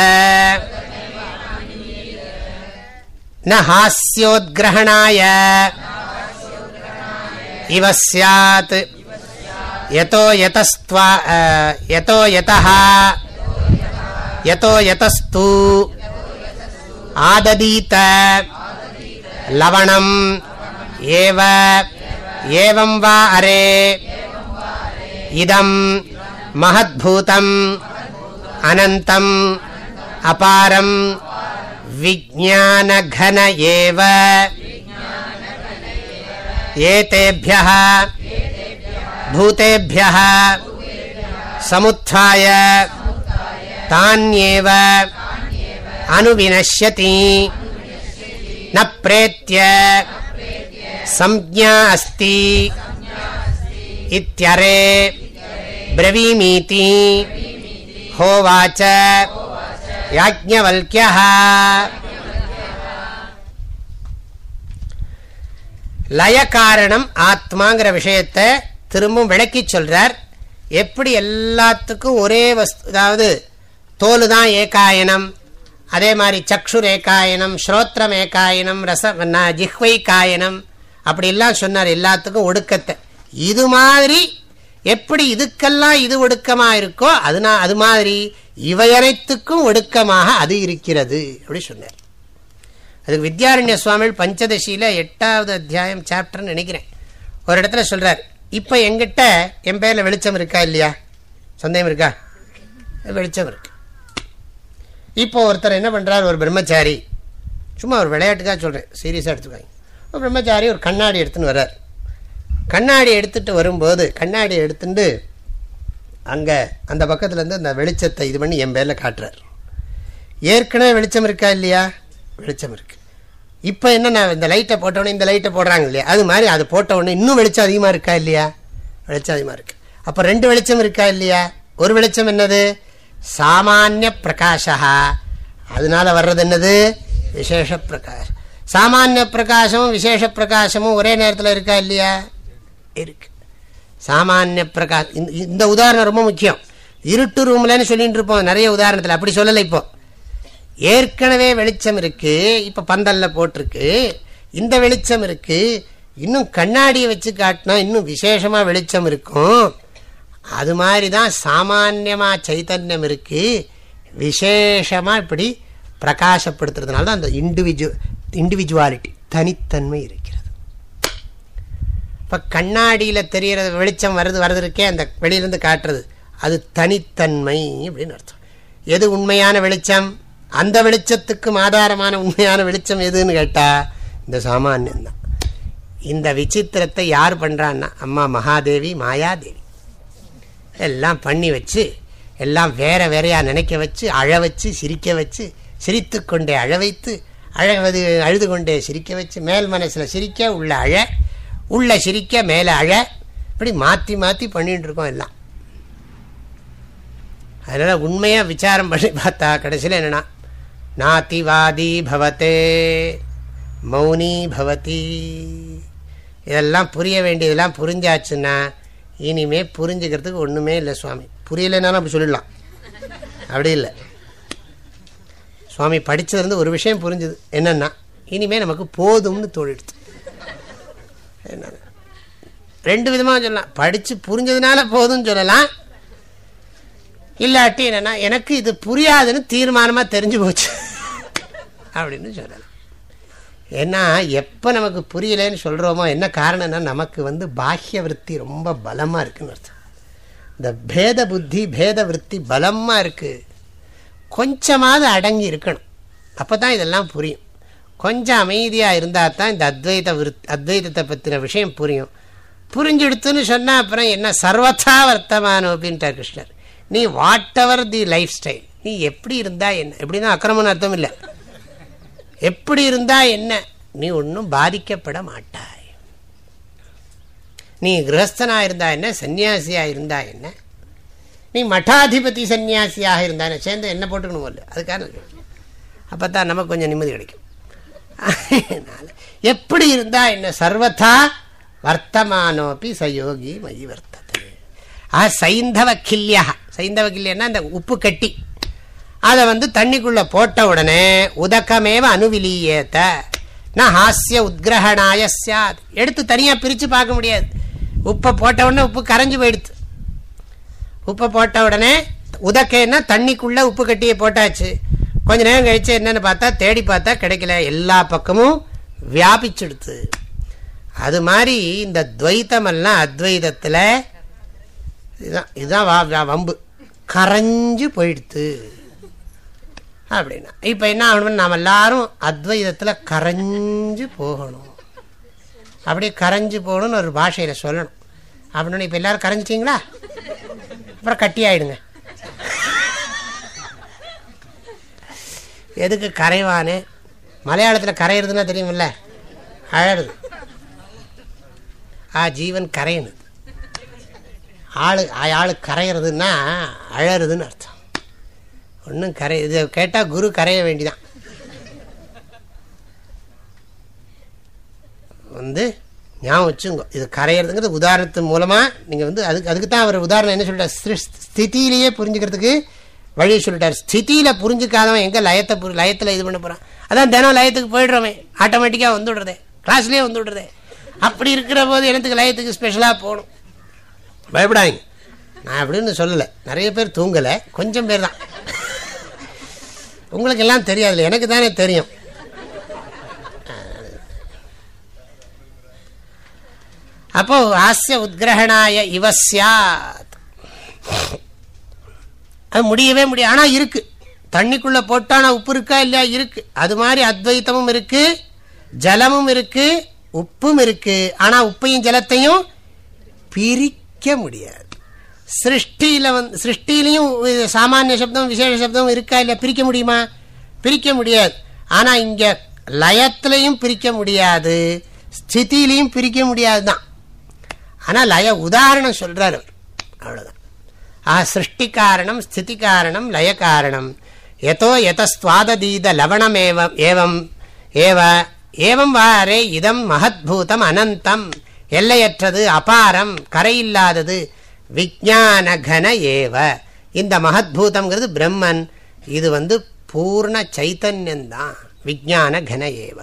ந ஹாஸ்யோத்கிரகணாய இவ சாத் யதோ யதஸ்த்வா யதோ யதः யதோ யதஸ்து ஆததீத லவணம் ஏவ ஏவம் வா அரே இதம் மகத்பூதம் அனந்தம் அபாரம் விஜானகன ஏவ ஏதேபியः பூதேபியः சமுத்தாய தானியேவ அனுவினஷ்யதி ந பிரேத்திய சம்ஞா அஸ்தி இத்தியரே பிரவீமீதி ஹோவாச்ச யாஜ்ஞவல்கிய லய காரணம் ஆத்மாங்கிற விஷயத்த திரும்பவும் விளக்கி சொல்றார். எப்படி எல்லாத்துக்கும் ஒரே வஸ்து அதாவது தோல் தான் ஏகாயனம் அதே மாதிரி சக்ஷுர் ஏகாயனம் ஸ்ரோத்திரம் ஏகாயனம் ரச ஜிஹ்வை காயனம் அப்படிலாம் சொன்னார் எல்லாத்துக்கும் ஒடுக்கத்தை. இது மாதிரி எப்படி இதுக்கெல்லாம் இது ஒடுக்கமாக இருக்கோ அதுனா அது மாதிரி இவையனைத்துக்கும் ஒடுக்கமாக அது இருக்கிறது அப்படி சொன்னார். அதுக்கு வித்யாரண்ய சுவாமி பஞ்சதசியில் எட்டாவது அத்தியாயம் சாப்டர்னு நினைக்கிறேன். ஒரு இடத்துல சொல்கிறார் இப்போ எங்கிட்ட என் பேரில் வெளிச்சம் இருக்கா இல்லையா? சந்தேகம் இருக்கா? வெளிச்சம் இருக்கு. இப்போ ஒருத்தர் என்ன பண்ணுறார் ஒரு பிரம்மச்சாரி சும்மா ஒரு விளையாட்டுக்காக சொல்கிறேன் சீரியஸாக எடுத்துக்காங்க. ஒரு பிரம்மச்சாரி ஒரு கண்ணாடி எடுத்துன்னு வர்றார். கண்ணாடி எடுத்துகிட்டு வரும்போது கண்ணாடி எடுத்துட்டு அங்கே அந்த பக்கத்துலேருந்து அந்த வெளிச்சத்தை இது பண்ணி என் பேரில் காட்டுறார். ஏற்கனவே வெளிச்சம் இருக்கா இல்லையா? வெளிச்சம் இருக்குது இப்போ என்ன நான் இந்த லைட்டை போட்டோடனே இந்த லைட்டை போடுறாங்க இல்லையா? அது மாதிரி அது போட்ட உடனே இன்னும் வெளிச்சம் அதிகமாக இருக்கா இல்லையா? வெளிச்சம் அதிகமாக இருக்குது அப்போ ரெண்டு வெளிச்சம் இருக்கா இல்லையா? ஒரு வெளிச்சம் என்னது? சாமானிய பிரகாஷா. அதனால வர்றது என்னது? விசேஷ பிரகாஷம் சாமானிய பிரகாசமும் விசேஷ பிரகாசமும் ஒரே நேரத்தில் இருக்கா இல்லையா? இருக்கு. சாமானிய பிரகாஷ் இந்த உதாரணம் ரொம்ப முக்கியம். இருட்டு ரூம்லன்னு சொல்லிட்டு இருப்போம். நிறைய உதாரணத்தில். அப்படி சொல்லலை இப்போ. ஏற்கனவே வெளிச்சம் இருக்கு இப்போ பந்தல்ல போட்டிருக்கு. இந்த வெளிச்சம் இருக்கு இன்னும் கண்ணாடியை வச்சு காட்டினா இன்னும் விசேஷமா வெளிச்சம் இருக்கும். அது மாதிரி தான் சாமான்யமா சைத்தன்யம் இருக்கு. விசேஷமா இப்படி பிரகாசப்படுத்துறதுனால தான் அந்த இண்டிவிஜு இண்டிவிஜுவாலிட்டி தனித்தன்மை இருக்கிறது. இப்போ கண்ணாடியில் தெரிகிற வெளிச்சம் வருது வருது இருக்கே அந்த வெளியிலேருந்து காட்டுறது. அது தனித்தன்மை அப்படின்னு அர்த்தம். எது உண்மையான வெளிச்சம்? அந்த வெளிச்சத்துக்கும் ஆதாரமான உண்மையான வெளிச்சம் எதுன்னு கேட்டால் இந்த சாமானியந்தான் இந்த விசித்திரத்தை யார் பண்ணுறான்னா அம்மா மகாதேவி மாயாதேவி. எல்லாம் பண்ணி வச்சு எல்லாம் வேற வேறையாக நினைக்க வச்சு அழ வச்சு சிரிக்க வச்சு சிரித்து கொண்டே அழ வைத்து அழவது அழுது கொண்டே சிரிக்க வச்சு மேல் மனசில் சிரிக்க உள்ள அழ உள்ள சிரிக்க மேலே அழ இப்படி மாற்றி மாற்றி பண்ணிகிட்டு இருக்கோம் எல்லாம். அதனால் உண்மையாக விசாரம் பண்ணி பார்த்தா கடைசியில் என்னென்னா நாத்திவாதி பவத்தே மௌனி பவதி. இதெல்லாம் புரிய வேண்டியதெல்லாம் புரிஞ்சாச்சுன்னா இனிமே புரிஞ்சுக்கிறதுக்கு ஒன்றுமே இல்லை சுவாமி. புரியலைனாலும் அப்படி சொல்லிடலாம். அப்படி இல்லை. சுவாமி படித்ததுலேருந்து ஒரு விஷயம் புரிஞ்சுது. என்னென்னா இனிமேல் நமக்கு போதும்னு தோழிடுது என்ன ரெண்டு விதமாக சொல்லலாம். படித்து புரிஞ்சதுனால போதும்னு சொல்லலாம். இல்லாட்டி என்னென்னா எனக்கு இது புரியாதுன்னு தீர்மானமாக தெரிஞ்சு போச்சு. அப்படின்னு சொல்லலாம் ஏன்னா எப்போ நமக்கு புரியலைன்னு சொல்கிறோமோ என்ன காரணம்னா நமக்கு வந்து பாஹ்ய விற்பி ரொம்ப பலமாக இருக்குன்னு அர்த்தம். இந்த பேத புத்தி பேத விற்பி பலமாக இருக்குது கொஞ்சமாவது அடங்கி இருக்கணும். அப்போ தான் இதெல்லாம் புரியும். கொஞ்சம் அமைதியாக இருந்தால் தான் இந்த அத்வைத விற் அத்வைதத்தை பற்றின விஷயம் புரியும். புரிஞ்சுடுத்துன்னு சொன்னால் அப்புறம் என்ன சர்வதா வர்த்தமானோ அப்படின்ட்டார் கிருஷ்ணர். நீ whatever the lifestyle நீ எப்படி இருந்தா என்ன? எப்படின்னா அக்கிரமன் அர்த்தம் இல்லை. எப்படி இருந்தா என்ன? நீ ஒன்றும் பாதிக்கப்பட மாட்டாய். நீ கிரகஸ்தனாக இருந்தா என்ன? சன்னியாசியாக இருந்தா என்ன? நீ மட்டாதிபதி சன்னியாசியாக இருந்தா சேர்ந்து என்ன போட்டுக்கணும் இல்லை அதுக்கான அப்போ தான் நமக்கு கொஞ்சம் நிம்மதி கிடைக்கும். எப்படி இருந்தா என்ன? சர்வதா வர்த்தமானோப்பி சயோகி மயி வர்த்தம் ஆ சைந்தவ கில்யா சைந்தவ கில்யன்னா அந்த உப்பு கட்டி. அதை வந்து தண்ணிக்குள்ளே போட்ட உடனே உதக்கமேவ அணுவிலீயேத்த. நான் ஹாஸ்ய உத்கிரகணாய சாத் எடுத்து தனியாக பிரித்து பார்க்க முடியாது. உப்பை போட்ட உடனே உப்பு கரைஞ்சி போயிடுது. உப்பை போட்ட உடனே உதக்கேன்னா தண்ணிக்குள்ளே உப்பு கட்டியை போட்டாச்சு. கொஞ்ச நேரம் கழிச்சு என்னென்னு பார்த்தா தேடி பார்த்தா கிடைக்கல. எல்லா பக்கமும் வியாபிச்சுடுத்து அது மாதிரி இந்த துவைத்தமெல்லாம் அத்வைதத்தில் இதுதான் இதுதான் வம்பு. கரைஞ்சு போயிடுத்து. அப்படின்னா. இப்போ என்ன ஆகணும் நாம் எல்லாரும் அத்வைதத்தில் கரைஞ்சு போகணும். அப்படியே கரைஞ்சு போகணும்னு ஒரு பாஷையில் சொல்லணும். அப்படின்னு இப்போ எல்லாரும் கரைஞ்சிட்டிங்களா? அப்புறம் கட்டி ஆயிடுங்க. எதுக்கு கரைவானு? மலையாளத்தில் கரையிறதுன்னா தெரியுமில்ல? அழகுது. ஆ ஜீவன் கரையணுது ஆள் ஆள் கரையிறதுன்னா அழறதுன்னு அர்த்தம். ஒன்றும் கரை இதை கேட்டால் குரு கரைய வேண்டிதான். வந்து ஞாபகம் வச்சுங்க. இது கரையிறதுங்கிறது உதாரணத்தின் மூலமாக நீங்கள் வந்து அதுக்கு அதுக்கு தான் அவர் உதாரணம் என்ன சொல்லிட்டார்? ஸ்திதியிலேயே புரிஞ்சுக்கிறதுக்கு வழி சொல்லிட்டார். ஸ்திதியில் புரிஞ்சுக்காதவன் எங்கே லயத்தை புரி லயத்தில் இது பண்ண போகிறான் அதான் தினம் லயத்துக்கு போயிடுறோமே ஆட்டோமேட்டிக்காக வந்துவிடுறதே கிளாஸ்லேயே வந்துவிடுறதே அப்படி இருக்கிற போது எனக்கு லயத்துக்கு ஸ்பெஷலாக போகணும்? பயப்படாங்க நான் அப்படின்னு சொல்லலை. நிறைய பேர் தூங்கலை. கொஞ்சம் பேர் தான். உங்களுக்கு எல்லாம் தெரியாதுல்ல. எனக்கு தானே தெரியும். அப்போ ஹாஸ்ய உத்கிரகணாய இவசியாத் அது முடியவே முடியும் ஆனால் இருக்கு. தண்ணிக்குள்ள போட்டான உப்பு இருக்கா இல்லையா? இருக்கு. அது மாதிரி அத்வைத்தமும் இருக்கு. ஜலமும் இருக்கு. உப்பும் இருக்கு. ஆனா உப்பையும் ஜலத்தையும் பிரிக்க முடியாது. சிருஷ்டியில வந்து சிருஷ்டிலையும் சாமானிய சப்தம் விசேஷ சப்தம் இருக்கா இல்லை பிரிக்க முடியுமா? பிரிக்க முடியாது. ஆனால் இங்கே லயத்திலையும் பிரிக்க முடியாது. ஸ்திதியிலையும் பிரிக்க முடியாது தான் ஆனால் லய உதாரணம் சொல்கிறார் அவர். அவ்வளோதான் ஆ சிருஷ்டி காரணம் ஸ்திதி காரணம் லய காரணம். எதோ எதஸ்வாததீத லவணம் ஏவம் ஏவம். ஏவ ஏவம் வாரே இதம் மகத்பூதம் அனந்தம். எல்லையற்றது அபாரம் கரையில்லாதது விஜான கன ஏவ. இந்த மகத்பூதம்ங்கிறது பிரம்மன். இது வந்து பூர்ண சைத்தன்யந்தான் விஜான கன ஏவ.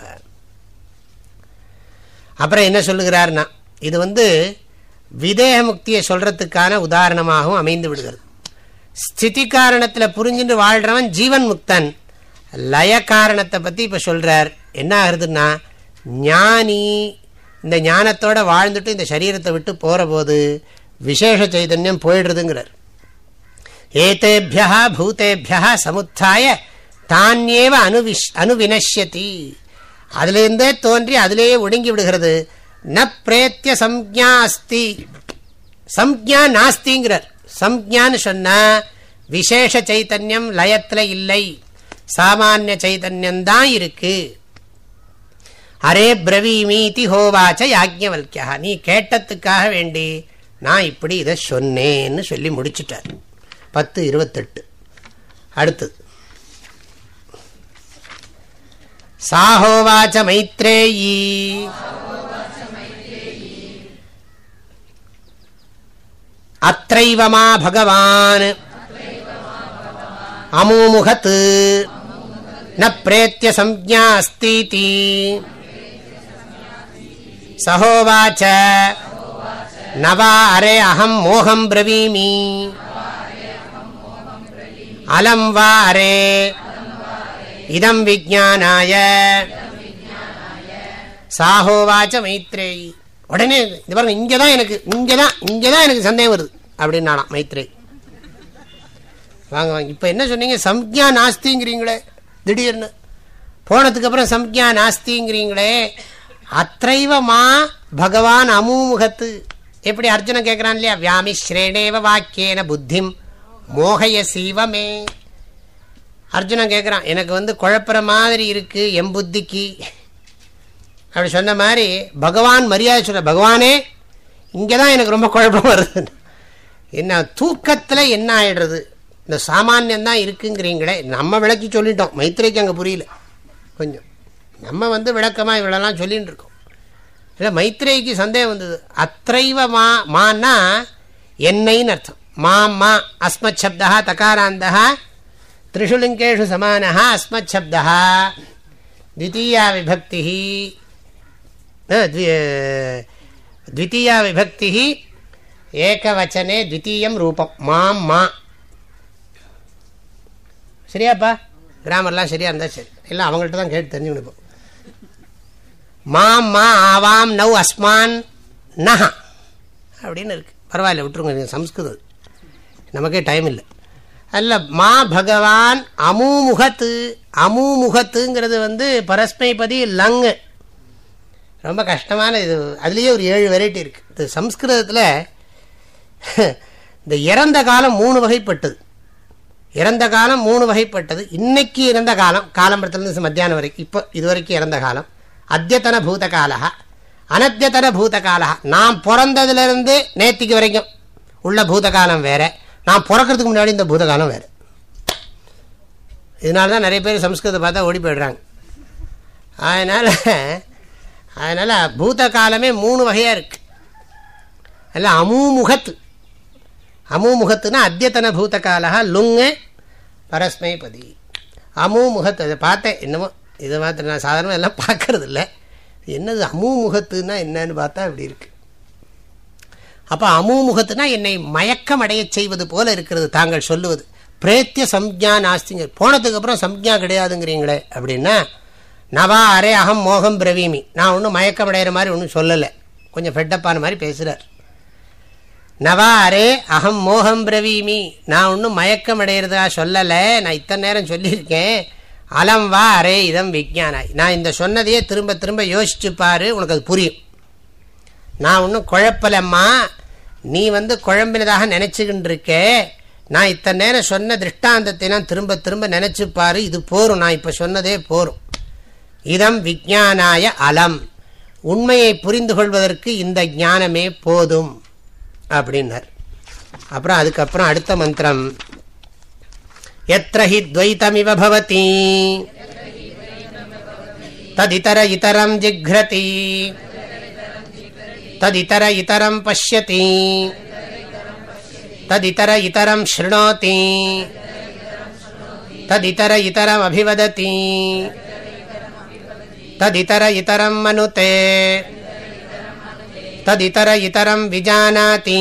அப்புறம் என்ன சொல்லுகிறார்னா இது வந்து விதேக முக்தியை சொல்றதுக்கான உதாரணமாகவும் அமைந்து விடுகிறது. ஸ்திதி காரணத்தில் புரிஞ்சுட்டு வாழ்கிறவன் ஜீவன் முக்தன். லய காரணத்தை பற்றி இப்போ சொல்கிறார் என்ன ஆகுதுன்னா ஞானி இந்த ஞானத்தோட வாழ்ந்துட்டு இந்த சரீரத்தை விட்டு போகிற போது விசேஷ சைதன்யம் போயிடுறதுங்கிறார். ஏதேபியா பூத்தேபியா சமுத்தாய தானியேவ அணுவிஷ் அணுவினஷ்யதி. அதுலேருந்தே தோன்றி அதிலேயே ஒடுங்கி விடுகிறது. ந பிரேத்திய சம்ஜா அஸ்தி. சம்ஜா நாஸ்திங்கிறார். சம்ஜான்னு சொன்னால் விசேஷ சைத்தன்யம் லயத்தில் இல்லை. சாமானிய சைதன்யம்தான் இருக்குது அரே பிரவீமீதி ஹோவாச்ச யாஜ்யவல்யா நீ கேட்டத்துக்காக வேண்டி நான் இப்படி இதை சொன்னேன்னு சொல்லி முடிச்சுட்டார். பத்து இருபத்தெட்டு. அடுத்தது. சாஹோவாச்ச மைத்ரேயி. அத்தைவமா பகவான். அமூமுகத் ந பிரேத்திய சம்ஜா அஸ்தீதி சகோவாச்ச. நவா அரே அகம் மோகம் பிரவீமி. அலம் வா அரே. இதம் விஜானாய சாஹோவாச்ச மைத்ரேயி. உடனே இது பாருங்க இங்கே தான் எனக்கு இங்கே தான் இங்கே தான் எனக்கு சந்தேகம் வருது அப்படின்னு நானா மைத்ரே வாங்க வாங்க இப்போ என்ன சொன்னீங்க? சம்ஜா நாஸ்திங்கிறீங்களே திடீர்னு. போனதுக்கு அப்புறம் சம்ஜா நாஸ்திங்கிறீங்களே அத்தைவமா பகவான் அமூமுகத்து. எப்படி அர்ஜுனன் கேட்குறான் இல்லையா? வியாமி ஸ்ரேணேவ வாக்கியேன புத்திம் மோகைய சீவமே அர்ஜுனன் கேட்குறான் எனக்கு வந்து குழப்புற மாதிரி இருக்குது எம் புத்திக்கு. அப்படி சொன்ன மாதிரி பகவான் மரியாதை சொல்ல பகவானே இங்கே தான் எனக்கு ரொம்ப குழப்பம் வருது. என்ன தூக்கத்தில் என்ன ஆயிடுறது? இந்த சாமானியம் தான் இருக்குங்கிறீங்களே நம்ம விளக்கி சொல்லிட்டோம் மைத்திரைக்கு அங்கே புரியல கொஞ்சம். நம்ம வந்து விளக்கமாக இவ்வளோலாம் சொல்லின்னு இருக்கோம் இல்லை மைத்திரைக்கு சந்தேகம் வந்தது அத்தைவ மா மான்னா என்னைன்னு அர்த்தம் மா மா அஸ்மத் சப்தா தகாராந்தா திரிஷுலிங்கேஷு சமான அஸ்மத் சப்தா द्वितीया विभक्तिः द्वितीया विभक्तिः ஏகவச்சனே த்வித்தீயம் ரூபம் மாம் மா சரியாப்பா கிராமர்லாம் சரியா இருந்தா சரி இல்லை அவங்கள்ட்ட தான் கேட்டு தெரிஞ்சுக்கணும் மாம் மா ஆவாம் நவ் அஸ்மான் நஹ. அப்படின்னு இருக்கு. பரவாயில்ல விட்டுருங்க சம்ஸ்கிருதம். நமக்கே டைம் இல்லை. அல்ல மா பகவான் அமுமுகத்து. அமுமுகத்துங்கிறது வந்து பரஸ்மைபதி லங்கு. ரொம்ப கஷ்டமான இது. அதுலேயே ஒரு ஏழு வெரைட்டி இருக்குது இது சம்ஸ்கிருதத்தில் இந்த இறந்த காலம் மூணு வகைப்பட்டது. இறந்த காலம் மூணு வகைப்பட்டது. இன்னைக்கு இறந்த காலம் காலம்பரத்துலேருந்து மத்தியானம் வரைக்கும். இப்போ இது வரைக்கும் இறந்த காலம். அத்தியத்தன பூத காலா அனத்தியத்தன பூத நான் பிறந்ததுலேருந்து நேத்திக்கு வரைக்கும் உள்ள பூத காலம் வேற. நான் பிறக்கிறதுக்கு முன்னாடி இந்த பூதகாலம் வேறு. இதனால தான் நிறைய பேர் சம்ஸ்கிருதத்தை பார்த்தா ஓடி போயிடுறாங்க. அதனால் அதனால் பூத காலமே மூணு வகையாக இருக்குது அதில் அமூமுகத்து அமூமுகத்துனா அத்தியத்தன பூத காலா லுங்கு பரஸ்மைபதி அமூமுகத்து அதை பார்த்தேன் என்னமோ இதை மாத்திரம் நான் சாதாரணமாக எல்லாம் பார்க்கறது இல்லை என்னது அமூமுகத்துனா என்னன்னு பார்த்தா இப்படி இருக்கு. அப்போ அமூமுகத்துனா என்னை மயக்கம் அடைய செய்வது போல இருக்கிறது தாங்கள் சொல்லுவது. பிரேத்திய சம்ஜா நாஸ்திங்க போனதுக்கப்புறம் சம்ஜா கிடையாதுங்கிறீங்களே அப்படின்னா நவா அரே அகம் மோகம் பிரவீமி. நான் ஒன்றும் மயக்கம் அடைகிற மாதிரி ஒன்றும் சொல்லலை. கொஞ்சம் ஃபெட்டப்பான மாதிரி பேசுகிறார் நவா அரே அகம் மோகம் பிரவீமி. நான் ஒன்றும் மயக்கம் அடைகிறதா சொல்லலை. நான் இத்தனை நேரம் சொல்லியிருக்கேன். அலம் வா அரே இதம் விஜானாய் நான் இந்த சொன்னதையே திரும்ப திரும்ப யோசிச்சு பாரு உனக்கு அது புரியும். நான் ஒன்றும் குழப்பலம்மா. நீ வந்து குழம்பினதாக நினச்சிக்கிட்டு இருக்கே நான் இத்தனை நேரம் சொன்ன திருஷ்டாந்தத்தை நான் திரும்ப திரும்ப நினச்சி பாரு இது போரும். நான் இப்போ சொன்னதே போரும். இதம் விஜானாய அலம். உண்மையை புரிந்து கொள்வதற்கு இந்த ஞானமே போதும். அப்படின்னார். அப்புறம் அதுக்கப்புறம் அடுத்த மந்திரம். यत्र हि द्वैतमिव भवति। तदितर इतरं जिघ्रति। तदितर इतरं पश्यति। तदितर इतरं शृणोति। तदितर इतरमभिवदति। तदितर इतरं मनुते। तदितर इतरं विजानाति।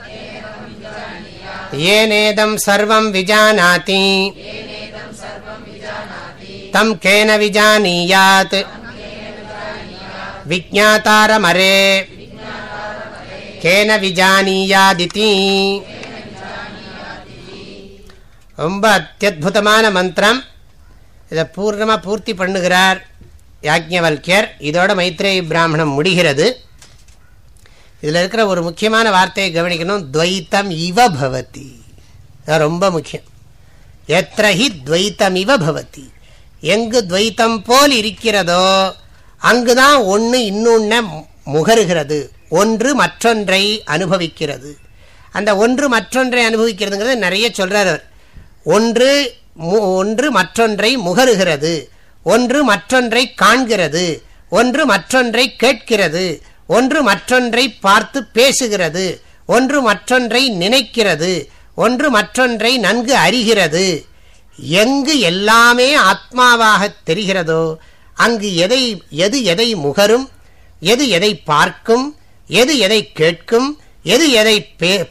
येनेदं सर्वं विजानाति। तं केन विजानीयात्। विज्ञातारमरे। கேன விஜானியாதித்தி ரொம்ப அத்தியுதமான மந்திரம். இதை பூர்ணமாக பூர்த்தி பண்ணுகிறார் யாஜ்ஞவல்யர் இதோட மைத்ரேயி பிராமணம் முடிகிறது. இதில் இருக்கிற ஒரு முக்கியமான வார்த்தையை கவனிக்கணும். துவைத்தம் இவ பவதி. ரொம்ப முக்கியம். எத்திரஹி துவைத்தம் இவ பவதி. எங்கு துவைத்தம் போல் இருக்கிறதோ அங்குதான் ஒன்று இன்னொன்ன முகருகிறது. ஒன்று மற்றொன்றை அனுபவிக்கிறது. அந்த ஒன்று மற்றொன்றை அனுபவிக்கிறதுங்கிறது நிறைய சொல்கிறார் அவர். ஒன்று ஒன்று மற்றொன்றை முகருகிறது. ஒன்று மற்றொன்றை காண்கிறது. ஒன்று மற்றொன்றை கேட்கிறது. ஒன்று மற்றொன்றை பார்த்து பேசுகிறது. ஒன்று மற்றொன்றை நினைக்கிறது. ஒன்று மற்றொன்றை நன்கு அறிகிறது. எங்கு எல்லாமே ஆத்மாவாக தெரிகிறதோ அங்கு எதை எது எதை முகரும் எது எதை பார்க்கும் எது எதை கேட்கும் எது எதை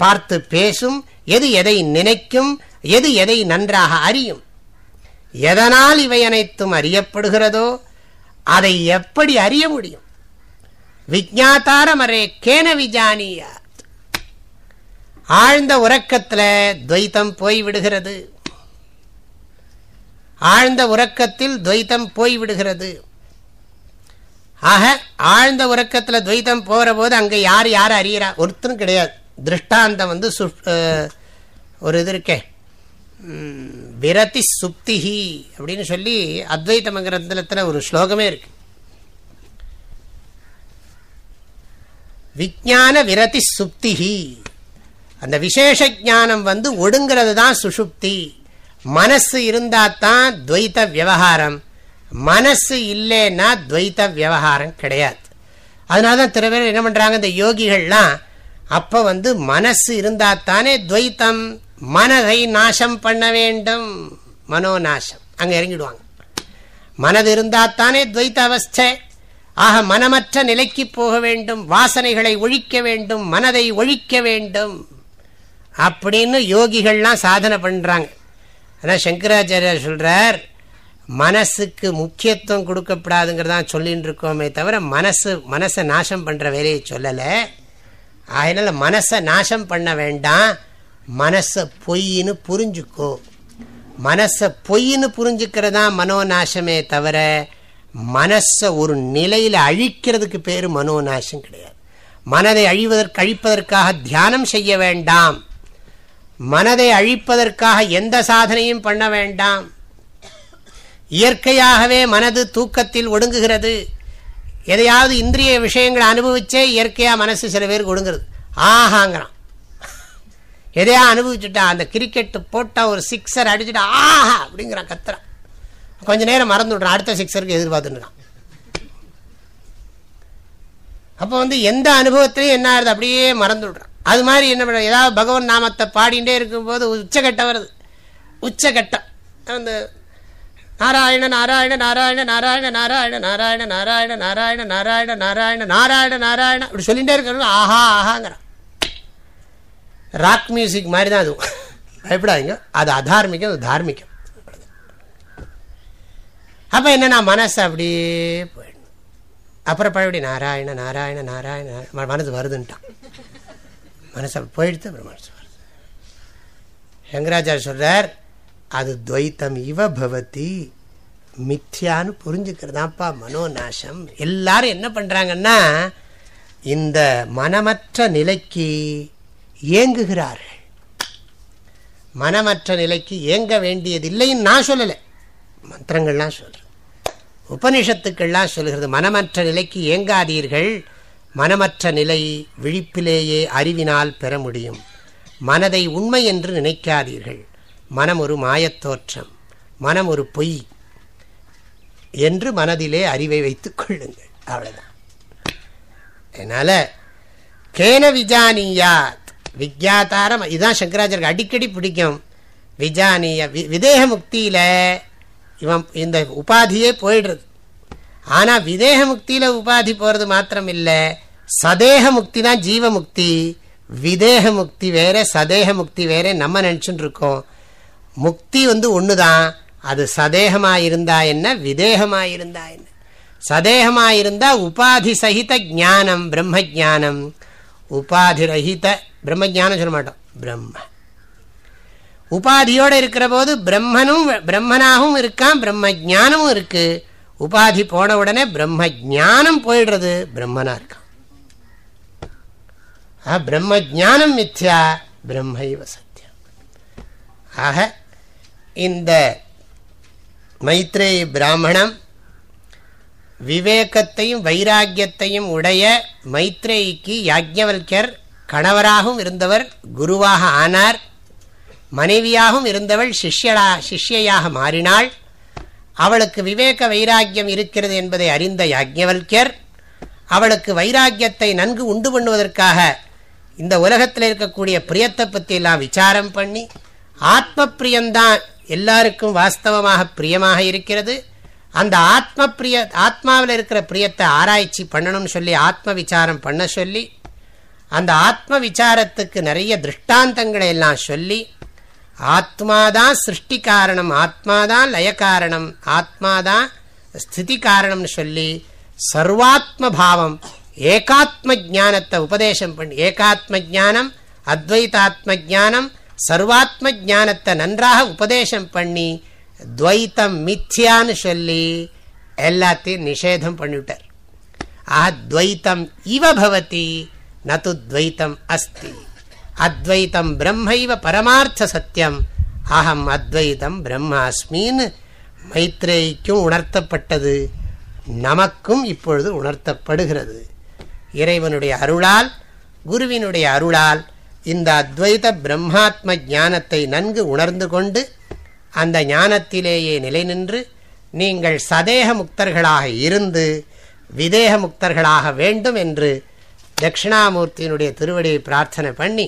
பார்த்து பேசும் எது எதை நினைக்கும் எது எதை நன்றாக அறியும். எதனால் இவை அனைத்தும் அறியப்படுகிறதோ அதை எப்படி அறிய முடியும்? விஜாத்தாரமரே கேன விஜானியா. ஆழ்ந்த உறக்கத்தில் துவைத்தம் போய்விடுகிறது. ஆழ்ந்த உறக்கத்தில் துவைத்தம் போய்விடுகிறது. ஆக ஆழ்ந்த உறக்கத்தில் துவைத்தம் போகிற போது அங்கே யார் யார் அறியிறா ஒருத்தரும் கிடையாது. திருஷ்டாந்தம் வந்து ஒரு இது இருக்கே. விரதி சுப்திஹி அப்படின்னு சொல்லி அத்வைத மங்கரத்தில் ஒரு ஸ்லோகமே இருக்கு. விஜான விரதி சுப்திஹி அந்த விசேஷ ஜானம் வந்து ஒடுங்கிறது தான் சுஷுப்தி மனசு இருந்தாதான் துவைத்த விவகாரம் மனசு இல்லைன்னா துவைத்த விவகாரம் கிடையாது. அதனால தான் திரு பேர் என்ன பண்ணுறாங்க இந்த யோகிகள்லாம் அப்போ வந்து மனசு இருந்தா தானே துவைத்தம். மனதை நாசம் பண்ண வேண்டும். மனோநாசம். அங்கே இறங்கிடுவாங்க. மனது இருந்தா தானே துவைத்த அவஸ்தை. ஆக மனமற்ற நிலைக்கு போக வேண்டும் வாசனைகளை ஒழிக்க வேண்டும் மனதை ஒழிக்க வேண்டும். அப்படின்னு யோகிகள்லாம் சாதனை பண்ணுறாங்க ஆனால் சங்கராச்சாரியார் சொல்கிறார் மனசுக்கு முக்கியத்துவம் கொடுக்கப்படாதுங்கிறதான் சொல்லின்னு இருக்கோமே தவிர மனசு மனசை நாசம் பண்ணுற வேலையை சொல்லலை. அதனால் மனசை நாசம் பண்ண வேண்டாம். மனசை பொய்ன்னு புரிஞ்சுக்கோ. மனசை பொய்ன்னு புரிஞ்சுக்கிறதா மனோநாசமே தவிர மனசை ஒரு நிலையில் அழிக்கிறதுக்கு பேர் மனோநாசம் கிடையாது. மனதை அழிவதற்கு அழிப்பதற்காக தியானம் செய்ய வேண்டாம். மனதை அழிப்பதற்காக எந்த சாதனையும் பண்ண வேண்டாம். இயற்கையாகவே மனது தூக்கத்தில் ஒடுங்குகிறது. எதையாவது இந்திரிய விஷயங்களை அனுபவிச்சே இயற்கையாக மனசு சில பேருக்கு ஒடுங்குறது. ஆஹாங்கிறான். எதையா அனுபவிச்சுட்டா அந்த கிரிக்கெட்டு போட்டால் ஒரு சிக்ஸர் அடிச்சுட்டா ஆஹா அப்படிங்கிறான் கத்துறான் கொஞ்ச நேரம் மறந்து விட்றான் அடுத்த சிக்ஸருக்கு எதிர்பார்த்துட்டுறான் அப்போ வந்து எந்த அனுபவத்திலையும் என்ன ஆகுது அப்படியே மறந்து விடுறான் அது மாதிரி என்ன பண்ண ஏதாவது பகவான் நாமத்தை பாடிண்டே இருக்கும்போது உச்சகட்டம் வருது உச்சகட்டம் அந்த நாராயண நாராயண நாராயண நாராயண நாராயண நாராயண நாராயண நாராயண நாராயண நாராயண நாராயண நாராயண அப்படி சொல்லிகிட்டே இருக்கிறது ஆஹா ஆஹாங்கிறான் ராக் மியூசிக் மாதிரி தான் அதுவும் பயப்படாதீங்க அது அதார்மிகம் அது தார்மிகம் அப்போ என்னன்னா மனசு அப்படியே போயிடணும் அப்புறம் பழபடி நாராயண நாராயண நாராயண மனசு வருதுன்ட்டான். மனசு அப்படி போயிடுத்து அப்புறம் மனசு வருது. சங்கராச்சாரிய சொல்றார் அது துவைத்தம் இவ பவதி மித்யான்னு புரிஞ்சுக்கிறதாப்பா மனோநாசம். எல்லாரும் என்ன பண்றாங்கன்னா இந்த மனமற்ற நிலைக்கு ஏங்குகிறார்கள். மனமற்ற நிலைக்கு ஏங்க வேண்டியதில்லைன்னு நான் சொல்லலை. மந்திரங்கள்லாம் சொல்கிறேன் உபனிஷத்துக்கள்லாம் சொல்கிறது மனமற்ற நிலைக்கு இயங்காதீர்கள் மனமற்ற நிலை விழிப்பிலேயே அறிவினால் பெற முடியும். மனதை உண்மை என்று நினைக்காதீர்கள். மனம் ஒரு மாயத்தோற்றம் மனம் ஒரு பொய் என்று மனதிலே அறிவை வைத்துக் கொள்ளுங்கள். அவ்வளோதான் அதனால கேன விஜானியாத் விஜாத்தாரம் இதுதான் சங்கராச்சாரியருக்கு அடிக்கடி பிடிக்கும். விஜானிய விதேக முக்தியில இவன் இந்த உபாதியே போயிடுறது. ஆனால் விதேக முக்தியில் உபாதி போகிறது மாத்திரம் இல்லை சதேக முக்தி தான் ஜீவ முக்தி. விதேக முக்தி வேற சதேக முக்தி வேற நம்ம நினைச்சுட்டு இருக்கோம். முக்தி வந்து ஒன்று தான் அது சதேகமாக இருந்தா என்ன? விதேகமாக இருந்தா என்ன சதேகமாக இருந்தால் உபாதி சகித ஜானம் பிரம்ம ஜானம் உபாதி ரஹித பிரம்ம ஜானம் சொல்ல மாட்டோம். பிரம்ம. உபாதியோடு இருக்கிற போது பிரம்மனும் பிரம்மனாகவும் இருக்கான் பிரம்ம ஜானமும் இருக்கு. உபாதி போன உடனே பிரம்ம ஜானம் போயிடுறது பிரம்மனா இருக்கான். பிரம்ம ஜானம் மித்யா பிரம்மைவ சத்தியம் ஆக இந்த மைத்ரேயி பிராமணம் விவேகத்தையும் வைராக்கியத்தையும் உடைய மைத்ரேயிக்கு யாஜ்யவல்யர் கணவராகவும் இருந்தவர் குருவாக ஆனார். மனைவியாகவும் இருந்தவள் சிஷ்யடா சிஷ்யையாக மாறினாள். அவளுக்கு விவேக வைராக்கியம் இருக்கிறது என்பதை அறிந்த யாஜ்ஞவல்யர் அவளுக்கு வைராக்கியத்தை நன்கு உண்டு பண்ணுவதற்காக இந்த உலகத்தில் இருக்கக்கூடிய பிரியத்தை பற்றி எல்லாம் விசாரம் பண்ணி ஆத்ம பிரியந்தான் எல்லாருக்கும் வாஸ்தவமாக பிரியமாக இருக்கிறது. அந்த ஆத்ம பிரிய ஆத்மாவில் இருக்கிற பிரியத்தை ஆராய்ச்சி பண்ணணும்னு சொல்லி ஆத்ம விசாரம் பண்ண சொல்லி அந்த ஆத்ம விசாரத்துக்கு நிறைய திருஷ்டாந்தங்களை எல்லாம் சொல்லி ஆத்மாதான் சிருஷ்டி காரணம் ஆத்மாதான் லய காரணம் ஆத்மாதான் ஸ்திதி காரணம்னு சொல்லி சர்வாத்ம பாவம் ஏகாத்ம ஜானத்தை உபதேசம் பண்ணி ஏகாத்ம ஜானம் அத்வைதாத்ம ஜானம் சர்வாத்ம ஜானத்தை நன்றாக உபதேசம் பண்ணி துவைத்தம் மித்யான்னு சொல்லி எல்லாத்தையும் நிஷேதம் பண்ணிவிட்டார். ஆஹ் துவைத்தம் இவ பவதி நது துவைத்தம் அஸ்தி. அத்வைத்தம் பிரம்மைவ பரமார்த்த சத்தியம். அகம் அத்வைதம் பிரம்மாஸ்மின்னு மைத்ரேய்க்கும் உணர்த்தப்பட்டது. நமக்கும் இப்பொழுது உணர்த்தப்படுகிறது. இறைவனுடைய அருளால் குருவினுடைய அருளால் இந்த அத்வைத பிரம்மாத்ம ஞானத்தை நன்கு உணர்ந்து கொண்டு அந்த ஞானத்திலேயே நிலை நின்று நீங்கள் சதேக முக்தர்களாக இருந்து விதேக முக்தர்களாக வேண்டும் என்று தட்சிணாமூர்த்தியினுடைய திருவடியை பிரார்த்தனை பண்ணி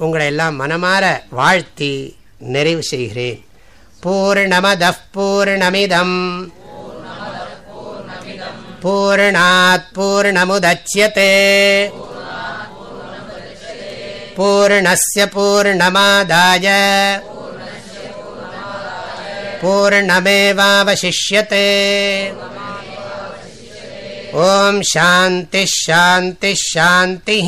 உங்களை எல்லாம் மனமாற வாழ்த்தி நிறைவு செய்கிறேன். பூர்ணமத பூர்ணமிதம். பூர்ணாத் பூர்ணமுதட்சியதே பூர்ணஸ்ய பூர்ணமாதாய. பூர்ணமேவாவசிஷ்யத்தை ஓம் சாந்தி ஷாந்தி ஷாந்தி